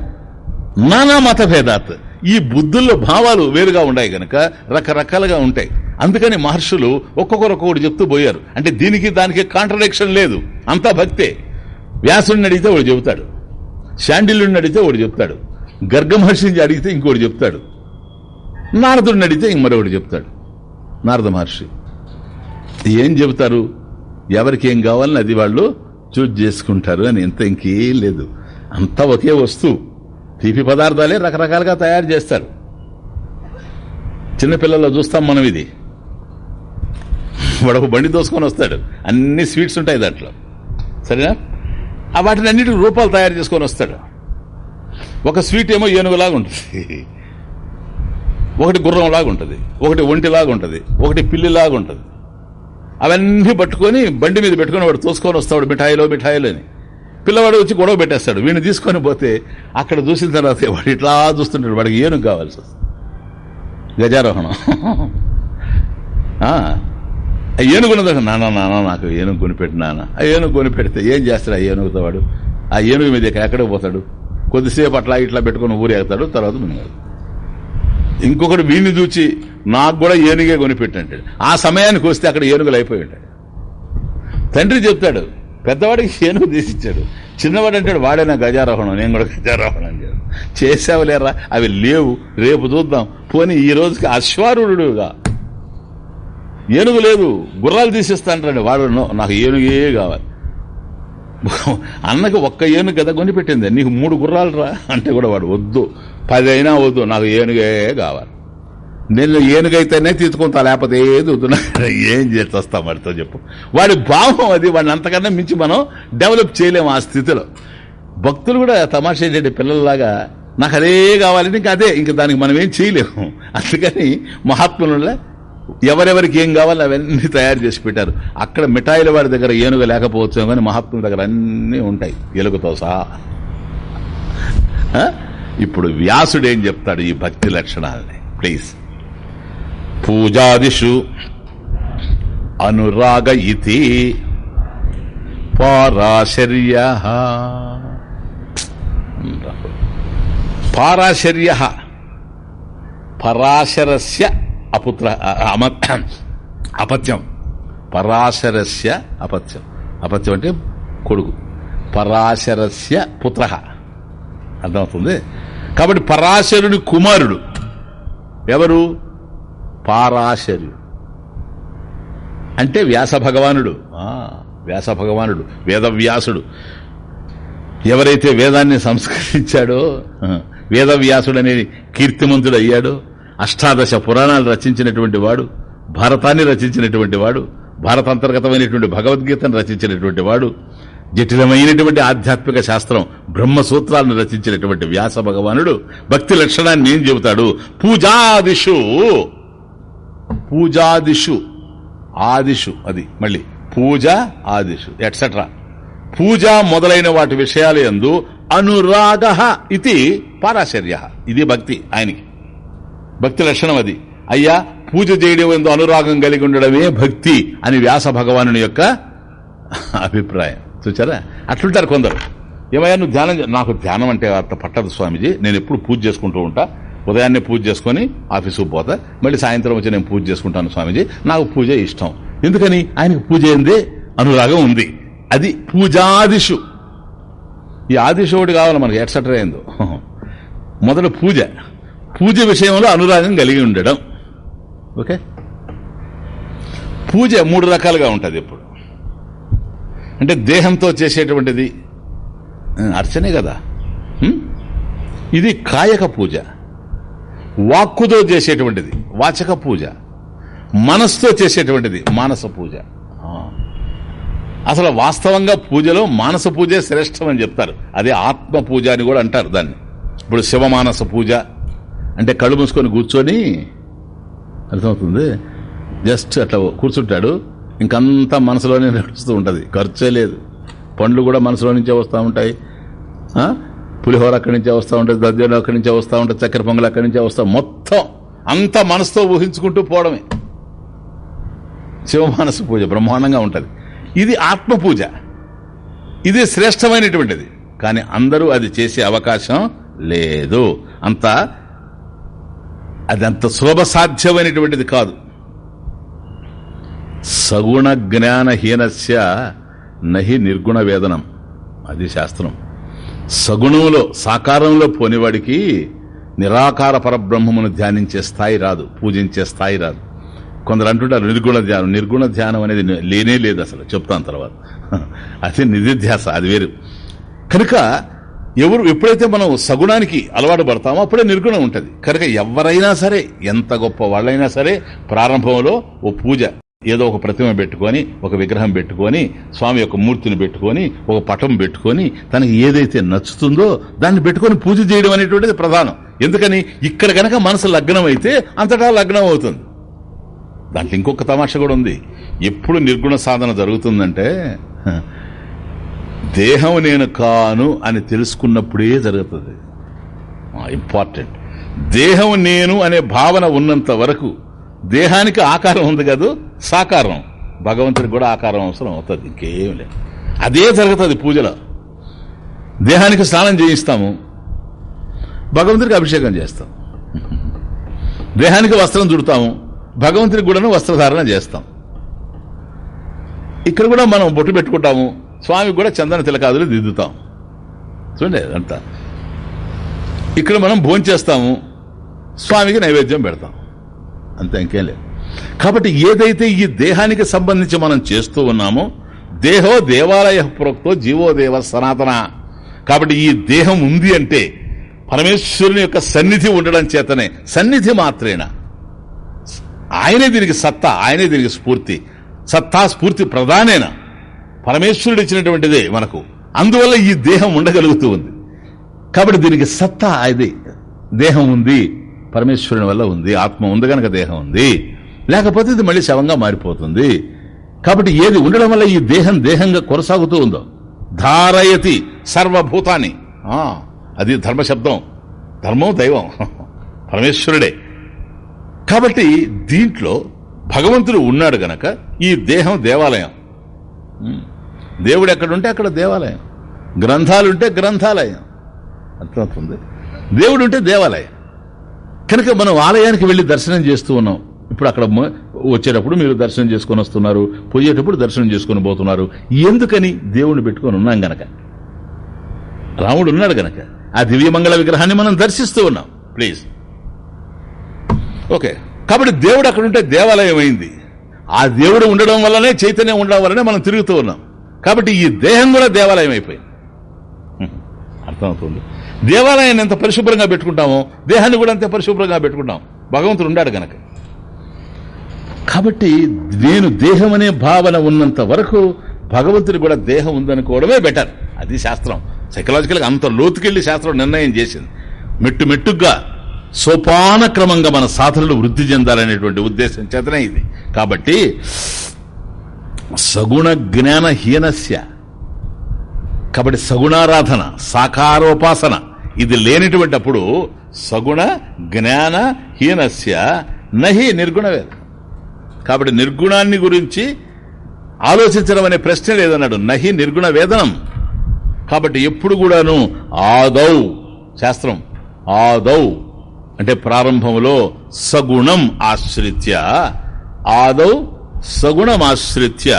S1: నానా మత భేదాత్ ఈ బుద్ధుల్లో భావాలు వేరుగా ఉన్నాయి గనక రకరకాలుగా ఉంటాయి. అందుకని మహర్షులు ఒక్కొక్కరు ఒక్కొక్కటి చెప్తూ పోయారు. అంటే దీనికి దానికి కాంట్రడిక్షన్ లేదు. అంతా భక్తే. వ్యాసుడిని అడిగితే వాడు చెబుతాడు. శాండిల్యుడిని అడిగితే వాడు చెప్తాడు. గర్గ మహర్షిని అడిగితే ఇంకోటి చెప్తాడు. నారదుడిని అడిగితే ఇంక మరొకటి చెప్తాడు. నారద మహర్షి ఏం చెబుతారు? ఎవరికి ఏం కావాలని అది వాళ్ళు చూజ్ చేసుకుంటారు అని ఎంత ఇంకేం లేదు. అంతా ఒకే వస్తువు. తీపి పదార్థాలే రకరకాలుగా తయారు చేస్తారు. చిన్నపిల్లల్లో చూస్తాం మనం ఇది. వాడు ఒక బండి దోసుకొని వస్తాడు. అన్ని స్వీట్స్ ఉంటాయి దాంట్లో. సరేనా? ఆ వాటిని అన్నిటి రూపాలు తయారు చేసుకొని వస్తాడు. ఒక స్వీట్ ఏమో ఏనుగులాగా ఉంటుంది. ఒకటి గుర్రంలాగా ఉంటుంది. ఒకటి ఒంటిలాగా ఉంటుంది. ఒకటి పిల్లిలాగా ఉంటుంది. అవన్నీ పట్టుకొని బండి మీద పెట్టుకొని వాడు తోసుకొని వస్తాడు మిఠాయిలో మిఠాయిలో అని. పిల్లవాడు వచ్చి గొడవ పెట్టేస్తాడు. వీడిని తీసుకొని పోతే అక్కడ చూసిన తర్వాత వాడు ఇట్లా చూస్తుంటాడు. వాడికి ఏనుగు కావాల్సి వస్తుంది. గజారోహణం. ఆ, నానా నానా నాన్న నాన్న నాకు ఏనుగు కొనిపెట్టి నాన్న. ఆ ఏనుగు కొనిపెడితే ఏం చేస్తాడు ఆ ఏనుగుతో వాడు? ఆ ఏనుగు మీద ఎక్కడికి పోతాడు? కొద్దిసేపు అట్లా ఇట్లా పెట్టుకొని ఊరేగుతాడు. తర్వాత మునిగాడు ఇంకొకడు వీడిని చూచి నాకు కూడా ఏనుగే కొనిపెట్టంటాడు. ఆ సమయానికి వస్తే అక్కడ ఏనుగులు అయిపోయి ఉంటాడు తండ్రి చెప్తాడు పెద్దవాడికి ఏనుగు తీసిచ్చాడు చిన్నవాడు అంటాడు వాడైనా గజారోహణం? నేను కూడా గజారోహణం అంటాడు చేసావులేరా అవి లేవు. రేపు చూద్దాం. పోనీ ఈ రోజుకి అశ్వారుడుగా ఏనుగు లేదు. గుర్రాలు తీసిస్తాంటాడు వాడు నాకు ఏనుగే కావాలి. అన్నకు ఒక్క ఏనుగు కదా కొనిపెట్టింది నీకు మూడు గుర్రాలు రా అంటే కూడా వాడు వద్దు. పది అయినా వద్దు. నాకు ఏనుగే కావాలి. నేను ఏనుగైతేనే తీసుకుంటా లేకపోతే ఏది వద్దు. నాకు ఏం చేస్తా వాడితో చెప్పు. వాడి భావం అది. వాడిని అంతకన్నా మించి మనం డెవలప్ చేయలేము ఆ స్థితిలో. భక్తులు కూడా తమాషా ఏంటంటే పిల్లల్లాగా నాకు అదే కావాలని ఇంకా అదే. ఇంకా దానికి మనం ఏం చేయలేము. అందుకని మహాత్ముల ఎవరెవరికి ఏం కావాలో అవన్నీ తయారు చేసి పెట్టారు. అక్కడ మిఠాయిల వాడి దగ్గర ఏనుగ లేకపోవచ్చు కానీ మహాత్ముల దగ్గర అన్నీ ఉంటాయి. ఎలుగుతో సహా. ఇప్పుడు వ్యాసుడు ఏం చెప్తాడు ఈ భక్తి లక్షణాలని? ప్లీజ్. పూజాదిషు అనురాగ ఇతి పారాశర్య. పారాశర్య. పరాశరస్య అపుత్ర అపత్యం. పరాశరస్య అపత్యం. అపత్యం అంటే కొడుకు. పరాశరస్య పుత్ర. అర్థమవుతుంది? కాబట్టి పరాశరుడి కుమారుడు. ఎవరు? పారాశర్యుడు. అంటే వ్యాస భగవానుడు వ్యాస భగవానుడు వేదవ్యాసుడు. ఎవరైతే వేదాన్ని సంస్కరించాడో వేదవ్యాసుడు అనే కీర్తిమంతుడు అయ్యాడో అష్టాదశ పురాణాలు రచించినటువంటి వాడు భారతాన్ని రచించినటువంటి వాడు భారత అంతర్గతమైనటువంటి భగవద్గీతను రచించినటువంటి వాడు జటిలమైనటువంటి ఆధ్యాత్మిక శాస్త్రం బ్రహ్మసూత్రాలను రచించినటువంటి వ్యాస భగవానుడు భక్తి లక్షణాన్ని ఏం చెబుతాడు? పూజాదిషు. పూజాదిషు. ఆదిషు అది మళ్ళీ. పూజ ఆదిషు ఎట్సెట్రా. పూజ మొదలైన వాటి విషయాలు ఎందు అనురాగ ఇది పారాశర్య. ఇది భక్తి ఆయనకి. భక్తి లక్షణం అది. అయ్యా పూజ చేయడం ఎందు అనురాగం కలిగి ఉండడమే భక్తి అని వ్యాస భగవాను యొక్క అభిప్రాయం. చూచారా? అట్లుంటారు కొందరు. ఏమయ్యా నువ్వు ధ్యానం నాకు ధ్యానం అంటే అంత పట్టదు స్వామిజీ. నేను ఎప్పుడు పూజ చేసుకుంటూ ఉంటా. ఉదయాన్నే పూజ చేసుకుని ఆఫీసుకు పోతా. మళ్ళీ సాయంత్రం వచ్చి నేను పూజ చేసుకుంటాను స్వామిజీ. నాకు పూజ ఇష్టం. ఎందుకని? ఆయనకు పూజ ఏంది అనురాగం ఉంది. అది పూజాదిషు. ఈ ఆదిశు ఒకటి కావాలి మనకి? ఎట్సెట్రా ఏందో? మొదట పూజ. పూజ విషయంలో అనురాగం కలిగి ఉండడం. ఓకే? పూజ మూడు రకాలుగా ఉంటుంది ఇప్పుడు. అంటే దేహంతో చేసేటువంటిది అర్చనే కదా. ఇది కాయక పూజ. వాక్కుతో చేసేటువంటిది వాచక పూజ. మనస్సుతో చేసేటువంటిది మానస పూజ. అసలు వాస్తవంగా పూజలో మానస పూజే శ్రేష్టం అని చెప్తారు. అదే ఆత్మ పూజ అని కూడా అంటారు దాన్ని. ఇప్పుడు శివమానస పూజ అంటే కళ్ళు మూసుకొని కూర్చొని అర్థమవుతుంది? జస్ట్ అట్లా కూర్చుంటాడు. ఇంకంతా మనసులోనే నడుస్తూ ఉంటుంది. ఖర్చే లేదు. పండ్లు కూడా మనసులో నుంచే వస్తూ ఉంటాయి. పులిహోర అక్కడి నుంచే వస్తూ ఉంటుంది దద్యోలు అక్కడి నుంచే వస్తూ ఉంటుంది చక్కెర పొంగలు అక్కడి నుంచే వస్తాం మొత్తం అంత మనసుతో ఊహించుకుంటూ పోవడమే. శివమానస పూజ బ్రహ్మాండంగా ఉంటుంది. ఇది ఆత్మ పూజ. ఇది శ్రేష్టమైనటువంటిది. కానీ అందరూ అది చేసే అవకాశం లేదు. అంతా అది అంత సులభ సాధ్యమైనటువంటిది కాదు. సగుణ జ్ఞానహీనస్య నహి నిర్గుణ వేదనం. అది శాస్త్రం. సగుణంలో సాకారంలో పోనివాడికి నిరాకార పరబ్రహ్మమును ధ్యానించే స్థాయి రాదు పూజించే స్థాయి రాదు. కొందరు అంటుంటారు నిర్గుణ ధ్యానం. నిర్గుణ ధ్యానం అనేది లేనే లేదు అసలు. చెప్తాను తర్వాత. అది నిధిధ్యాస అది వేరు. కనుక ఎవరు ఎప్పుడైతే మనం సగుణానికి అలవాటు పడతామో అప్పుడే నిర్గుణం ఉంటుంది. కనుక ఎవరైనా సరే ఎంత గొప్ప వాళ్ళైనా సరే ప్రారంభంలో ఓ పూజ ఏదో ఒక ప్రతిమ పెట్టుకొని ఒక విగ్రహం పెట్టుకొని స్వామి యొక్క మూర్తిని పెట్టుకొని ఒక పటం పెట్టుకొని తనకి ఏదైతే నచ్చుతుందో దాన్ని పెట్టుకొని పూజ చేయడం అనేటువంటిది ప్రధానం. ఎందుకని? ఇక్కడ కనుక మనసు లగ్నం అయితే అంతటా లగ్నం అవుతుంది. దాంట్లో ఇంకొక తమాష కూడా ఉంది. ఎప్పుడు నిర్గుణ సాధన జరుగుతుందంటే దేహం నేను కాను అని తెలుసుకున్నప్పుడే జరుగుతుంది. ఇంపార్టెంట్ దేహం నేను అనే భావన ఉన్నంత వరకు దేహానికి ఆకారం ఉంది కదా? సాకారం. భగవంతుడికి కూడా ఆకారం అవసరం అవుతుంది ఇంకేం లేదు. అదే జరుగుతుంది పూజలో. దేహానికి స్నానం చేయిస్తాము. భగవంతుడికి అభిషేకం చేస్తాం. దేహానికి వస్త్రం చుడతాము. భగవంతుడికి కూడా వస్త్రధారణ చేస్తాం. ఇక్కడ కూడా మనం బొట్టు పెట్టుకుంటాము. స్వామికి కూడా చందన తిలకాదులు దిద్దుతాం. చూడండి అంతా ఇక్కడ మనం భోంచేస్తాము స్వామికి నైవేద్యం పెడతాం. అంతే ఇంకేం లేదు. కాబట్టి ఏదైతే ఈ దేహానికి సంబంధించి మనం చేస్తూ ఉన్నామో దేహో దేవాలయ ప్రోక్తో జీవో దేవ సనాతన. కాబట్టి ఈ దేహం ఉంది అంటే పరమేశ్వరుని యొక్క సన్నిధి ఉండడం చేతనే సన్నిధి మాత్రేనా? ఆయనే దీనికి సత్తా ఆయనే దీనికి స్ఫూర్తి. సత్తా స్ఫూర్తి ప్రధానేనా? పరమేశ్వరుడు ఇచ్చినటువంటిదే మనకు. అందువల్ల ఈ దేహం ఉండగలుగుతూ ఉంది. కాబట్టి దీనికి సత్తా అది దేహం ఉంది పరమేశ్వరుని వల్ల ఉంది ఆత్మ ఉంది కనుక దేహం ఉంది. లేకపోతే ఇది మళ్ళీ శవంగా మారిపోతుంది. కాబట్టి ఏది ఉండడం వల్ల ఈ దేహం దేహంగా కొనసాగుతూ ఉందో. ధారయతి సర్వభూతాన్ని. అది ధర్మశబ్దం. ధర్మం దైవం. పరమేశ్వరుడే. కాబట్టి దీంట్లో భగవంతుడు ఉన్నాడు గనక ఈ దేహం దేవాలయం. దేవుడు ఎక్కడుంటే అక్కడ దేవాలయం. గ్రంథాలుంటే గ్రంథాలయం. అర్థమవుతుంది? దేవుడు ఉంటే దేవాలయం. కనుక మనం ఆలయానికి వెళ్ళి దర్శనం చేస్తూ ఉన్నాం. ఇప్పుడు అక్కడ వచ్చేటప్పుడు మీరు దర్శనం చేసుకొని వస్తున్నారు. పోయేటప్పుడు దర్శనం చేసుకొని పోతున్నారు. ఎందుకని? దేవుణ్ణి పెట్టుకొని ఉన్నాం గనక. రాముడు ఉన్నాడు గనక. ఆ దివ్యమంగళ విగ్రహాన్ని మనం దర్శిస్తూ ఉన్నాం. ప్లీజ్. ఓకే. కాబట్టి దేవుడు అక్కడ ఉంటే దేవాలయం అయింది. ఆ దేవుడు ఉండడం వల్లనే చైతన్యం ఉండడం వల్లనే మనం తిరుగుతూ ఉన్నాం. కాబట్టి ఈ దేహం కూడా దేవాలయం అయిపోయింది. అర్థమవుతుంది. దేవాలయాన్ని ఎంత పరిశుభ్రంగా పెట్టుకుంటామో దేహాన్ని కూడా అంతే పరిశుభ్రంగా పెట్టుకుంటాం. భగవంతుడు ఉన్నాడు గనక. కాబట్టి నేను దేహం అనే భావన ఉన్నంత వరకు భగవంతుడి కూడా దేహం ఉందనుకోవడమే బెటర్. అది శాస్త్రం. సైకలాజికల్గా అంత లోతుకెళ్ళి శాస్త్రం నిర్ణయం చేసింది. మెట్టు మెట్టుగా సోపాన క్రమంగా మన సాధనలు వృద్ధి చెందాలనేటువంటి ఉద్దేశం చేతనే ఇది. కాబట్టి సగుణ జ్ఞానహీనస్య కాబట్టి సగుణారాధన సాకారోపాసన ఇది లేనిటువంటి అప్పుడు సగుణ జ్ఞాన హీనస్య నహి నిర్గుణవేద. కాబట్టి నిర్గుణాన్ని గురించి ఆలోచించడం అనే ప్రశ్న లేదన్నాడు. నహి నిర్గుణ వేదనం కాబట్టి ఎప్పుడు కూడాను ఆదౌ శాస్త్రం ఆదౌ అంటే ప్రారంభంలో సగుణం ఆశ్రిత్య ఆదౌ సగుణమాశ్రిత్య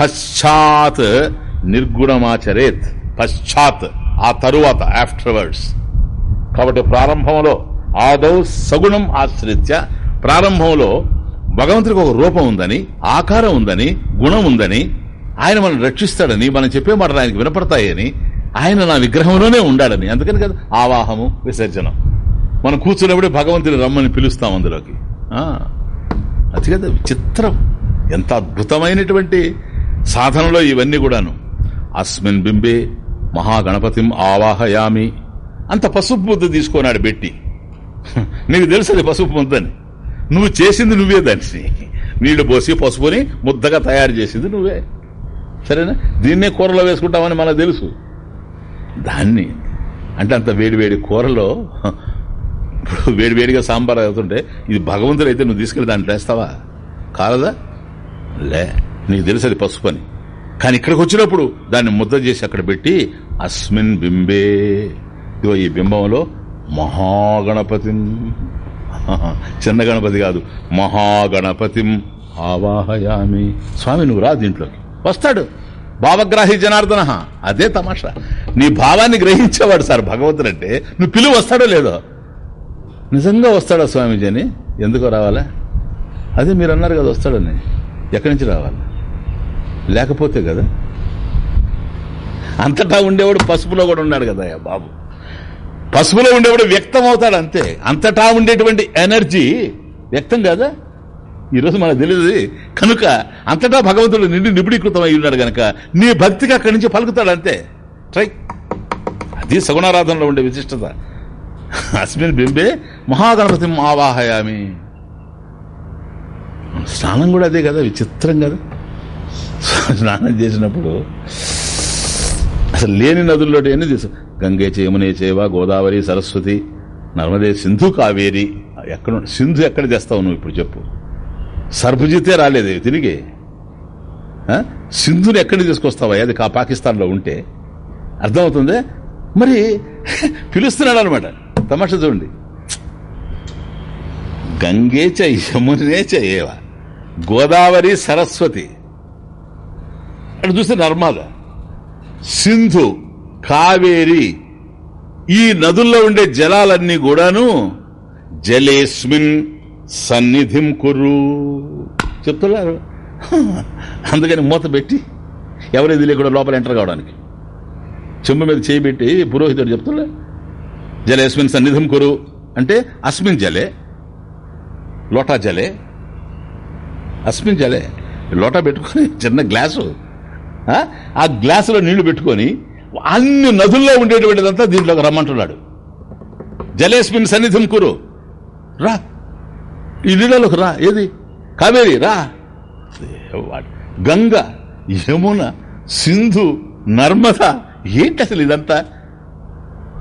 S1: పశ్చాత్ నిర్గుణమాచరేత్. పశ్చాత్ ఆ తరువాత ఆఫ్టర్వర్డ్స్ కాబట్టి ప్రారంభంలో ఆదౌ సగుణం ఆశ్రిత్య ప్రారంభంలో భగవంతుడికి ఒక రూపం ఉందని ఆకారం ఉందని గుణం ఉందని ఆయన మనం రక్షిస్తాడని మనం చెప్పే మాటలు ఆయనకి వినపడతాయని ఆయన నా విగ్రహంలోనే ఉండాడని. అందుకని కదా ఆవాహము విసర్జనం. మనం కూర్చున్నప్పుడే భగవంతుని రమ్మని పిలుస్తాం అందులోకి. అది కదా విచిత్రం. ఎంత అద్భుతమైనటువంటి సాధనలో ఇవన్నీ కూడాను. అస్మిన్ బింబే మహాగణపతిం ఆవాహయామి. అంత పసుపు ముద్ద తీసుకున్నాడు పెట్టి నీకు తెలుసు అది పసుపు ముద్దని. నువ్వు చేసింది నువ్వే దాన్ని. నీళ్ళు పోసి పసుపుని ముద్దగా తయారు చేసింది నువ్వే. సరేనా? దీన్నే కూరలో వేసుకుంటామని మనకు తెలుసు. దాన్ని అంటే అంత వేడి వేడి కూరలో ఇప్పుడు వేడివేడిగా సాంబార్ అవుతుంటే ఇది భగవంతుడు అయితే నువ్వు తీసుకెళ్ళి దాన్ని వేస్తావా? కాలదా లే నీకు తెలుసు అది పసుపు అని కానీ ఇక్కడికి వచ్చినప్పుడు దాన్ని ముద్ద చేసి అక్కడ పెట్టి అస్మిన్ బింబే. ఇదిగో ఈ బింబంలో మహాగణపతిం. చిన్న గణపతి కాదు మహాగణపతిం ఆవాహయామి. స్వామి నువ్వు రా దీంట్లోకి. వస్తాడు. భావగ్రాహి జనార్దన. అదే తమాషా. నీ భావాన్ని గ్రహించేవాడు సార్ భగవంతుడు అంటే నువ్వు పిలువ వస్తాడో లేదో. నిజంగా వస్తాడా స్వామీజీ అని ఎందుకో రావాలా? అదే మీరు అన్నారు కదా వస్తాడని. ఎక్కడి నుంచి రావాలి? లేకపోతే కదా? అంతటా ఉండేవాడు పసుపులో కూడా ఉన్నాడు కదా బాబు. పసుపులో ఉండేవాడు వ్యక్తం అవుతాడు అంతే. అంతటా ఉండేటువంటి ఎనర్జీ వ్యక్తం కదా? ఈరోజు మనకు తెలియదు కనుక అంతటా భగవంతుడు నిండి నిపుణీకృతం అయి ఉన్నాడు కనుక నీ భక్తికి అక్కడి నుంచి పలుకుతాడు అంతే. ట్రై. అది సగుణారాధనలో ఉండే విశిష్టత. అస్మిన్ బింబే మహాగణపతి ఆవాహయామి. స్నానం కూడా అదే కదా విచిత్రం కదా. స్నానం చేసినప్పుడు అసలు లేని నదుల్లో ఎన్ని తీసు గంగే చేమునే చేవ గోదావరి సరస్వతి నర్మదే సింధు కావేరి ఎక్కడ సింధు ఎక్కడ తెస్తావు నువ్వు ఇప్పుడు చెప్పు. సర్బజితే రాలేదు తిరిగి. సింధుని ఎక్కడ తీసుకొస్తావా అది కా పాకిస్తాన్లో ఉంటే. అర్థమవుతుంది? మరి పిలుస్తున్నాడు అనమాట తమాషా చూడండి. గంగే చ యమునే చ గోదావరి సరస్వతి. అటు చూస్తే నర్మద. సింధు కావేరి ఈ నదుల్లో ఉండే జలాలన్నీ కూడాను జలేస్మిన్ సన్నిధిం కుర్రు చెప్తున్నారు? అందుకని మూత పెట్టి ఎవరు ఇది లేకుండా లోపల ఎంటర్ కావడానికి. చెంబు మీద చేయబెట్టి పురోహితుడు చెప్తున్నా జలేస్మిన్ సన్నిధిం కురు. అంటే అస్మిన్ జలే లోటా జలే అస్మిన్ జలే లోటా పెట్టుకొని చిన్న గ్లాసు. ఆ? గ్లాసులో నీళ్ళు పెట్టుకొని అన్ని నదుల్లో ఉండేటువంటిదంతా దీంట్లోకి రమ్మంటున్నాడు. జలేస్మిన్ సన్నిధం కురు. రా. ఈ నీళ్ళలోకి రా. ఏది? కావేరి రా. గంగ యమున సింధు నర్మద ఏంటి అసలు ఇదంతా?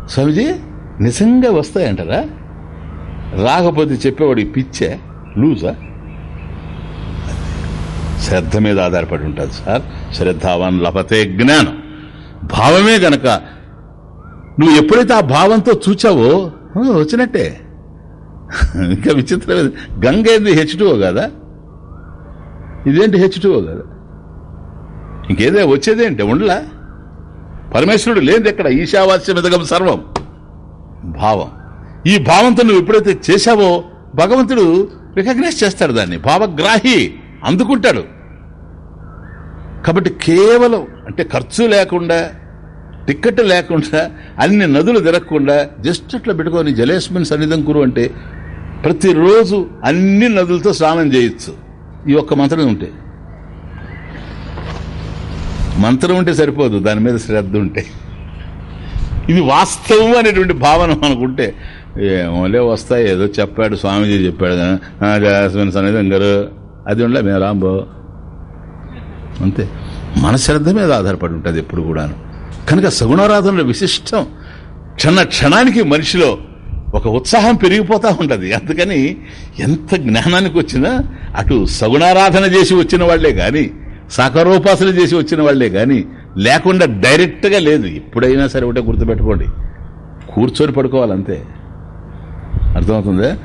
S1: స్వామిజీ నిజంగా వస్తాయంటారా? రాకపోతే చెప్పేవాడు పిచ్చే లూజా? శ్రద్ధ మీద ఆధారపడి ఉంటుంది సార్. శ్రద్ధావన్ లభతే జ్ఞానం. భావమే గనక నువ్వు ఎప్పుడైతే ఆ భావంతో చూచావో వచ్చినట్టే. ఇంకా విచిత్రమే గంగ ఏంది? హెచ్ టూ కదా? ఇదేంటి హెచ్ టూ కదా? ఇంకేదే వచ్చేదేంటి? ఉండలా? పరమేశ్వరుడు లేదు ఎక్కడ? ఈశావాస్యమిదగం సర్వం. భావం. ఈ భావంతో నువ్వు ఎప్పుడైతే చేశావో భగవంతుడు రికగ్నైజ్ చేస్తాడు దాన్ని. భావగ్రాహి. అందుకుంటాడు. కాబట్టి కేవలం అంటే ఖర్చు లేకుండా టిక్కెట్ లేకుండా అన్ని నదులు తిరగకుండా జస్ట్ అట్లా పెట్టుకొని జలేస్మిన్ సన్నిధం కురు అంటే ప్రతిరోజు అన్ని నదులతో స్నానం చేయొచ్చు. ఈ ఒక్క మంత్రం ఉంటే. మంత్రం ఉంటే సరిపోదు దాని మీద శ్రద్ధ ఉంటే. ఇది వాస్తవం అనేటువంటి భావన మనకుంటే ఏమోలే వస్తాయి ఏదో చెప్పాడు స్వామీజీ చెప్పాడు కదా, జాస్మిన్ సన్నిధం గారు అది ఉండలే మేము రాంబో. అంతే. మన శ్రద్ధ మీద ఆధారపడి ఉంటుంది ఎప్పుడు కూడాను. కనుక సగుణారాధనలో విశిష్టం క్షణ క్షణానికి మనిషిలో ఒక ఉత్సాహం పెరిగిపోతూ ఉంటుంది. అందుకని ఎంత జ్ఞానానికి వచ్చినా అటు సగుణారాధన చేసి వచ్చిన వాళ్ళే కానీ సాకారోపాసన చేసి వచ్చిన వాళ్ళే కానీ లేకుండా డైరెక్ట్గా లేదు. ఎప్పుడైనా సరే ఒకటే గుర్తుపెట్టుకోండి. కూర్చొని పడుకోవాలంతే. అర్థమవుతుందా?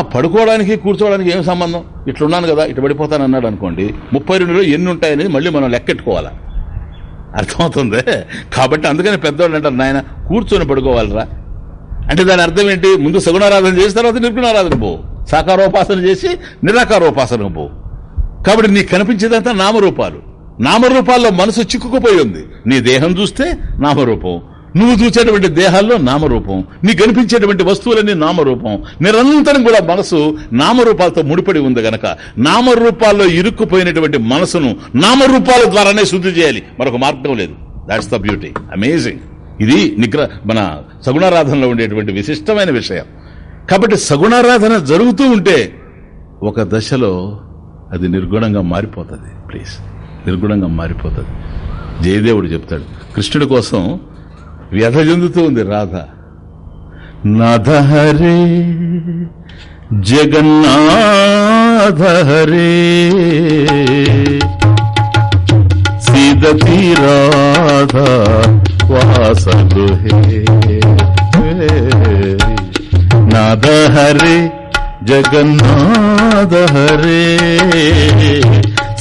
S1: పడుకోవడానికి కూర్చోవడానికి ఏం సంబంధం? ఇట్లున్నాను కదా ఇటు పడిపోతాను అన్నాడు అనుకోండి. ముప్పై రెండులో ఎన్ని ఉంటాయనేది మళ్ళీ మనం లెక్కెట్టుకోవాలా? అర్థమవుతుంది? కాబట్టి అందుకని పెద్దవాళ్ళు అంటారు నాయన కూర్చొని పడుకోవాలరా. అంటే దాని అర్థం ఏంటి? ముందు సగుణారాధన చేసిన తర్వాత నిర్గుణారాధన పో. సాకారోపాసన చేసి నిరాకారోపాసన పో. కాబట్టి నీకు కనిపించేదంతా నామరూపాలు. నామరూపాల్లో మనసు చిక్కుకుపోయి ఉంది. నీ దేహం చూస్తే నామరూపం. నువ్వు చూసేటువంటి దేహాల్లో నామరూపం నీ కనిపించేటువంటి వస్తువులన్నీ నామరూపం. నిరంతరం కూడా మనసు నామరూపాలతో ముడిపడి ఉంది గనక. నామరూపాల్లో ఇరుక్కుపోయినటువంటి మనసును నామరూపాల ద్వారానే శుద్ధి చేయాలి. మరొక మార్గం లేదు. దాట్స్ ద బ్యూటీ అమేజింగ్ ఇది నిగ్ర మన సగుణారాధనలో ఉండేటువంటి విశిష్టమైన విషయం. కాబట్టి సగుణారాధన జరుగుతూ ఉంటే ఒక దశలో అది నిర్గుణంగా మారిపోతుంది. ప్లీజ్ నిర్గుణంగా మారిపోతుంది. జయదేవుడు చెప్తాడు. కృష్ణుడి కోసం వ్యధ చెందుతూ ఉంది రాధ. నధహరే జగన్నాథహరే. సీదతి రాధ వాసగృహే నాద హరే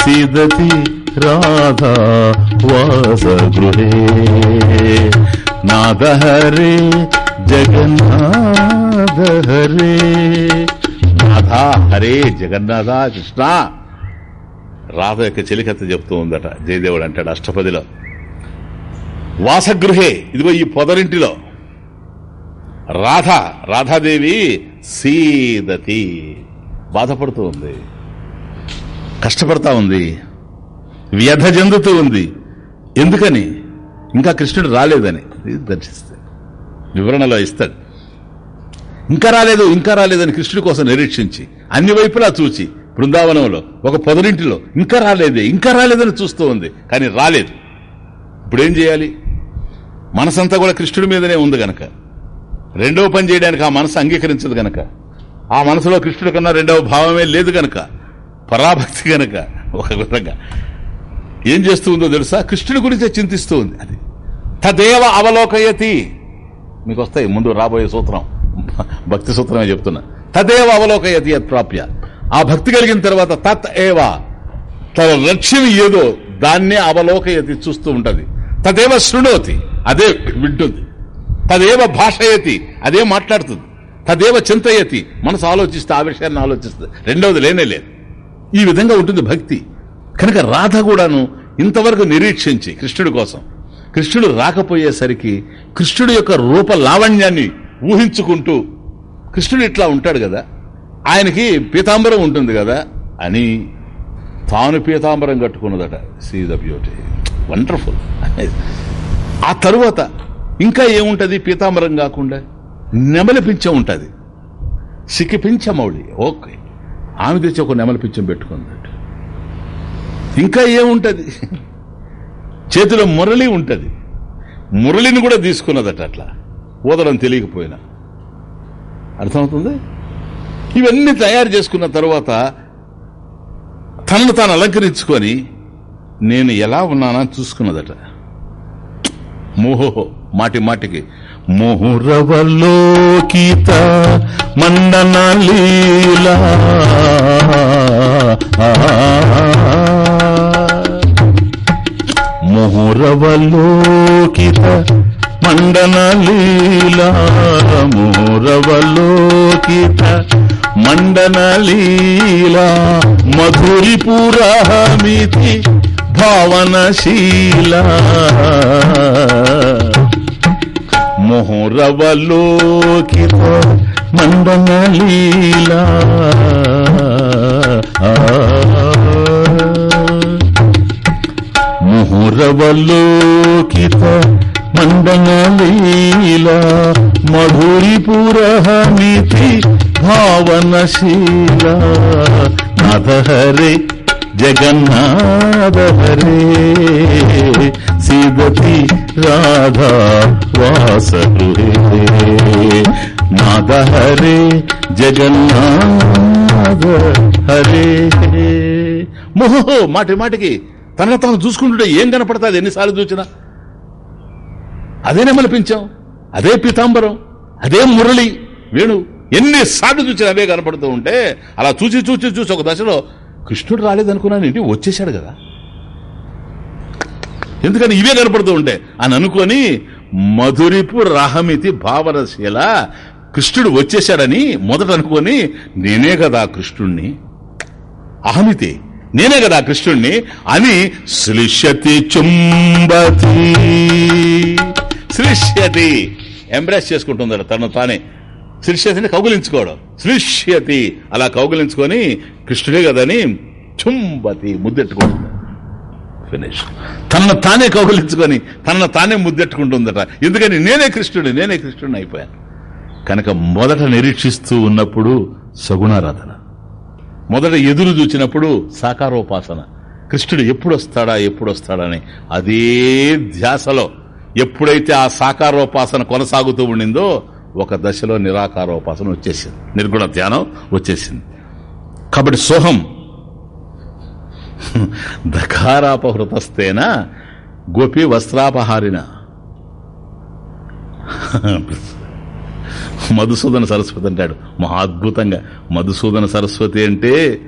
S1: సీదతి రాధా వాసగృహే నాద హరే జగన్నాథ హరే నాథ హరే జగన్నాథ కృష్ణ. రాధ యొక్క చెలికత్త చెప్తూ ఉందట జయదేవుడు అంటాడు అష్టపదిలో. వాసగృహే ఇదిగో ఈ పొదరింటిలో. రాధ రాధాదేవి సీదతి. బాధపడుతూ ఉంది. కష్టపడతా ఉంది. వ్యధ చెందుతూ ఉంది. ఎందుకని? ఇంకా కృష్ణుడు రాలేదని. ఇది దర్శిస్తాడు వివరణలో ఇస్తాడు. ఇంకా రాలేదు ఇంకా రాలేదని కృష్ణుడి కోసం నిరీక్షించి అన్ని వైపులా చూచి బృందావనంలో ఒక పొదరింటిలో ఇంకా రాలేదే ఇంకా రాలేదని చూస్తూ ఉంది కానీ రాలేదు. ఇప్పుడు ఏం చేయాలి? మనసంతా కూడా కృష్ణుడి మీదనే ఉంది గనక. రెండవ పని చేయడానికి ఆ మనసు అంగీకరించదు గనక. ఆ మనసులో కృష్ణుడి కన్నా రెండవ భావమే లేదు గనక. పరాభక్తి గనక ఒక విధంగా. ఏం చేస్తూ ఉందో తెలుసా? కృష్ణుడి గురించే చింతిస్తూ ఉంది. అది తదేవ అవలోకయతి. మీకు వస్తాయి ముందు రాబోయే సూత్రం. భక్తి సూత్రమే చెప్తున్నా. తదేవ అవలోకయతి ప్రాప్య. ఆ భక్తి కలిగిన తర్వాత తత్ ఏవ. తన లక్ష్యం ఏదో దాన్నే అవలోకయతి చూస్తూ ఉంటది. తదేవ శృణోతి. అదే వింటుంది. తదేవ భాషయతి. అదే మాట్లాడుతుంది. తదేవ చింతయతి. మనసు ఆలోచిస్తే ఆ విషయాన్ని ఆలోచిస్తుంది. రెండవది లేనే లేదు. ఈ విధంగా ఉంటుంది భక్తి. కనుక రాధ కూడాను ఇంతవరకు నిరీక్షించి కృష్ణుడి కోసం కృష్ణుడు రాకపోయేసరికి కృష్ణుడి యొక్క రూప లావణ్యాన్ని ఊహించుకుంటూ కృష్ణుడు ఇట్లా ఉంటాడు కదా ఆయనకి పీతాంబరం ఉంటుంది కదా అని తాను పీతాంబరం కట్టుకున్నదట సీ ద బ్యూటీ వండర్ఫుల్ ఆ తరువాత ఇంకా ఏముంటుంది? పీతాంబరం కాకుండా నెమలి పింఛం ఉంటుంది. సిక్కి పింఛమౌళి ఓకే. ఆమె తెచ్చి ఒక నెమలి పింఛం పెట్టుకుందట. ఇంకా ఏముంటుంది? చేతిలో మురళి ఉంటుంది. మురళిని కూడా తీసుకున్నదట అట్లా. ఊదడం తెలియకపోయినా. అర్థమవుతుంది? ఇవన్నీ తయారు చేసుకున్న తర్వాత తనను తాను అలంకరించుకొని నేను ఎలా ఉన్నానని చూసుకున్నదట. మోహో మాటి మాటికి. మోహురవలోకిత మండన లీలా. మోరవలోకిర మండన లీలా మోహురవలోకిత మండన లీలా మధురి భావనశీల మొహరవలోకిత మండన లీలా ముహురవలోకిత మండన లీలా మధురిపురహమితి భావనశీల. నాథహరే జగన్నాథ హరే సీదతి రాధా వాసగృహే నాథ హరే జగన్నాథ హరే మోహో మాటి మాటికి తనను తాను చూసుకుంటుంటే ఏం కనపడుతుంది? ఎన్నిసార్లు చూసినా? అదే నెమలిపించాం అదే పీతాంబరం అదే మురళి వేణు ఎన్నిసార్లు చూసినా అవే కనపడుతూ ఉంటే అలా చూసి చూసి చూసి ఒక దశలో కృష్ణుడు రాలేదనుకున్నాను ఏంటి? వచ్చేసాడు కదా. ఎందుకని ఇవే కనపడుతూ ఉంటే? అని అనుకొని మధురిపు రహమితి భావనశీల కృష్ణుడు వచ్చేశాడని మొదట అనుకొని నేనే కదా కృష్ణుణ్ణి. అహమితి నేనే కదా కృష్ణుణ్ణి అని శ్లిష్యతి చుంబతి. శ్లిష్యతి. ఎంబ్రాస్ చేసుకుంటుందట తను తానే. శ్లిష్యతిని కౌగులించుకోవడం. శ్లిష్యతి. అలా కౌగులించుకొని కృష్ణుడే కదని చుంబతి ముద్దెట్టుకుంటుంది. ఫినిష్ తనను తానే కౌగులించుకొని తనను తానే ముద్దెట్టుకుంటుందట. ఎందుకని? నేనే కృష్ణుడు నేనే కృష్ణుడిని అయిపోయాను. కనుక మొదట నిరీక్షిస్తూ ఉన్నప్పుడు సగుణారాధన. మొదట ఎదురు చూచినప్పుడు సాకారోపాసన. కృష్ణుడు ఎప్పుడు వస్తాడా ఎప్పుడు వస్తాడని అదే ధ్యాసలో ఎప్పుడైతే ఆ సాకారోపాసన కొనసాగుతూ ఉండిందో ఒక దశలో నిరాకారోపాసన వచ్చేసింది. నిర్గుణ ధ్యానం వచ్చేసింది. కాబట్టి సోహం. దకారాపహృతస్తేన గోపి వస్త్రాపహారిన. మధుసూదన సరస్వతి అంటాడు. మహా అద్భుతంగా మధుసూదన సరస్వతి అంటే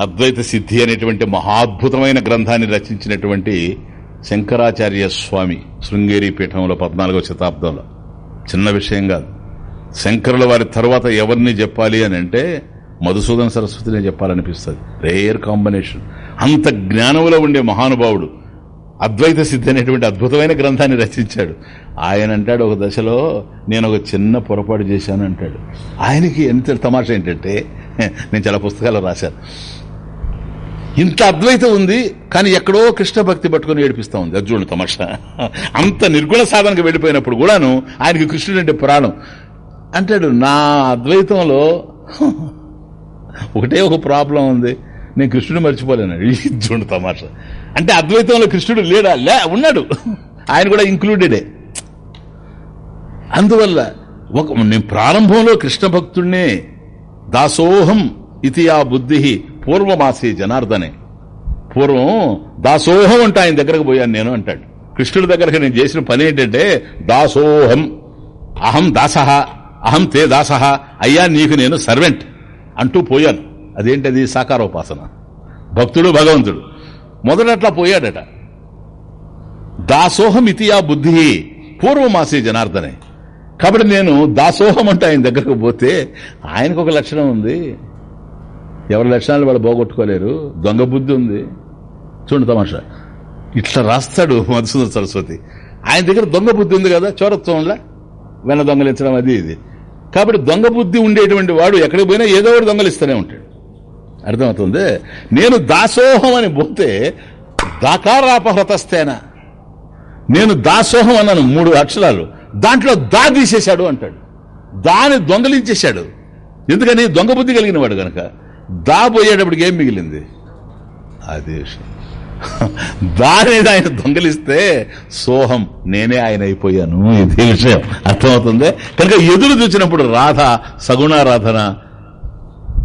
S1: అద్వైత సిద్ధి అనేటువంటి మహాద్భుతమైన గ్రంథాన్ని రచించినటువంటి శంకరాచార్య స్వామి శృంగేరి పీఠంలో పద్నాలుగో శతాబ్దంలో. చిన్న విషయం కాదు. శంకరుల వారి తర్వాత ఎవరిని చెప్పాలి అని అంటే మధుసూదన సరస్వతినే చెప్పాలనిపిస్తుంది. Rare combination. అంత జ్ఞానంలో ఉండే మహానుభావుడు అద్వైత సిద్ధి అనేటువంటి అద్భుతమైన గ్రంథాన్ని రచించాడు. ఆయన అంటాడు ఒక దశలో నేను ఒక చిన్న పొరపాటు చేశాను అంటాడు. ఆయనకి ఎంత తమాషా ఏంటంటే నేను చాలా పుస్తకాలు రాశాను. ఇంత అద్వైతం ఉంది కానీ ఎక్కడో కృష్ణ భక్తి పట్టుకుని ఏడిపిస్తా ఉంది. అర్జునుడు తమాషా. అంత నిర్గుణ సాధనకు వెళ్ళిపోయినప్పుడు కూడాను ఆయనకి కృష్ణుడు అంటే ప్రాణం. అంటాడు నా అద్వైతంలో ఒకటే ఒక ప్రాబ్లం ఉంది. నేను కృష్ణుడు మర్చిపోలేను. చూడు తమాషా. అంటే అద్వైతంలో కృష్ణుడు లేడా? లే ఉన్నాడు. ఆయన కూడా ఇంక్లూడెడే అందువల్ల ఒక నేను ప్రారంభంలో కృష్ణ భక్తుడినే దాసోహం ఇది ఆ బుద్ధి పూర్వమాసే జనార్దనే. పూర్వం దాసోహం అంటే ఆయన దగ్గరకు పోయాను నేను అంటాడు. కృష్ణుడి దగ్గరకు నేను చేసిన పని ఏంటంటే దాసోహం. అహం దాసహ అహం తే దాస అయ్యా నీకు నేను సర్వెంట్ అంటూ పోయాను. అదేంటది? సాకారోపాసన. భక్తుడు భగవంతుడు. మొదటట్లా పోయాడట. దాసోహం ఇతియా బుద్ధి పూర్వమాసే జనార్దనే. కాబట్టి నేను దాసోహం అంటే ఆయన దగ్గరకు పోతే ఆయనకు ఒక లక్షణం ఉంది. ఎవరి లక్షణాలు వాళ్ళు పోగొట్టుకోలేరు. దొంగ బుద్ధి ఉంది. చూడండి తమాషా. ఇట్లా రాస్తాడు మధుసూదన సరస్వతి. ఆయన దగ్గర దొంగ బుద్ధి ఉంది కదా చోరత్వంలా? వెన్న దొంగలించడం అది ఇది. కాబట్టి దొంగ బుద్ధి ఉండేటువంటి వాడు ఎక్కడికి పోయినా ఏదో ఒకటి దొంగలిస్తూనే ఉంటాడు. అర్థమవుతుంది? నేను దాసోహం అని పోతే దాకారాపహృతస్థేన నేను దాసోహం అన్నాను మూడు అక్షరాలు. దాంట్లో దా తీసేశాడు అంటాడు. దాని దొంగలించేశాడు. ఎందుకని? దొంగ బుద్ధి కలిగిన వాడు కనుక దా పోయేటప్పటికి ఏం మిగిలింది? అదే విషయం. దాని ఆయన దొంగలిస్తే సోహం నేనే ఆయన అయిపోయాను. ఇదే విషయం. అర్థమవుతుంది? కనుక ఎదురు చూసినప్పుడు రాధ సగుణారాధన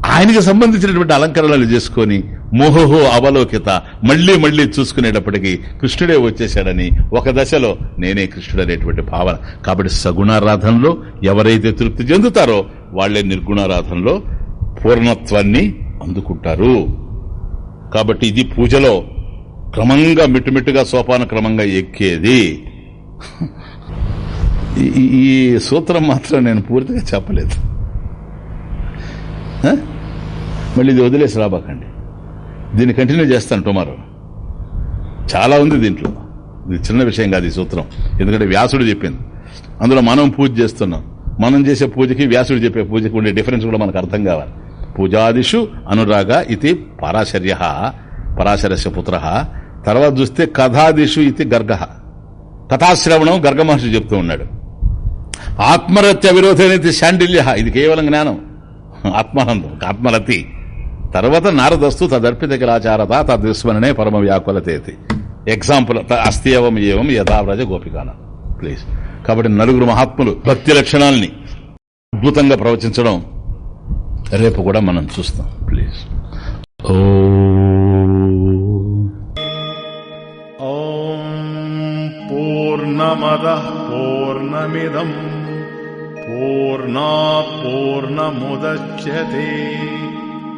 S1: ఆయనకి సంబంధించినటువంటి అలంకరణలు చేసుకొని మోహోహో అవలోకిత మళ్ళీ మళ్ళీ చూసుకునేటప్పటికీ కృష్ణుడే వచ్చేశాడని ఒక దశలో నేనే కృష్ణుడు అనేటువంటి భావన. కాబట్టి సగుణారాధనలో ఎవరైతే తృప్తి చెందుతారో వాళ్ళే నిర్గుణారాధనలో పూర్ణత్వాన్ని అందుకుంటారు. కాబట్టి ఇది పూజలో క్రమంగా మిట్టుమిట్టుగా సోపాన క్రమంగా ఎక్కేది. ఈ- సూత్రం మాత్రం నేను పూర్తిగా చెప్పలేదు. మళ్ళీ ఇది వదిలేసి రాబాకండి దీన్ని కంటిన్యూ చేస్తాను టుమారో చాలా ఉంది దీంట్లో. ఇది చిన్న విషయం కాదు ఈ సూత్రం. ఎందుకంటే వ్యాసుడు చెప్పింది. అందులో మనం పూజ చేస్తున్నాం. మనం చేసే పూజకి వ్యాసుడు చెప్పే పూజకి ఉండే డిఫరెన్స్ కూడా మనకు అర్థం కావాలి. పూజాదిషు అనురాగ ఇది పరాశర్య పరాశరస్య పుత్ర. తర్వాత చూస్తే కథాదిషు ఇది గర్గ. కథాశ్రవణం గర్గ మహర్షి చెప్తూ ఉన్నాడు. ఆత్మరత్య విరోధనేది శాండిల్య. ఇది కేవలం జ్ఞానం. ఆత్మానందం ఆత్మరతి. తర్వాత నారదస్తు తదర్పిత కళాచారత తద్విస్మరణే పరమ వ్యాకులతేతి. ఎగ్జాంపుల్ అస్థి ఏవం ఏవం యథావ్రజ గోపికాన. ప్లీజ్ కాబట్టి నలుగురు మహాత్ములు భక్తి లక్షణాలని అద్భుతంగా ప్రవచించడం రేపు కూడా మనం చూస్తాం. ప్లీజ్ ఓ
S2: పూర్ణమద పూర్ణమిదం. పూర్ణా పూర్ణముద్యతే.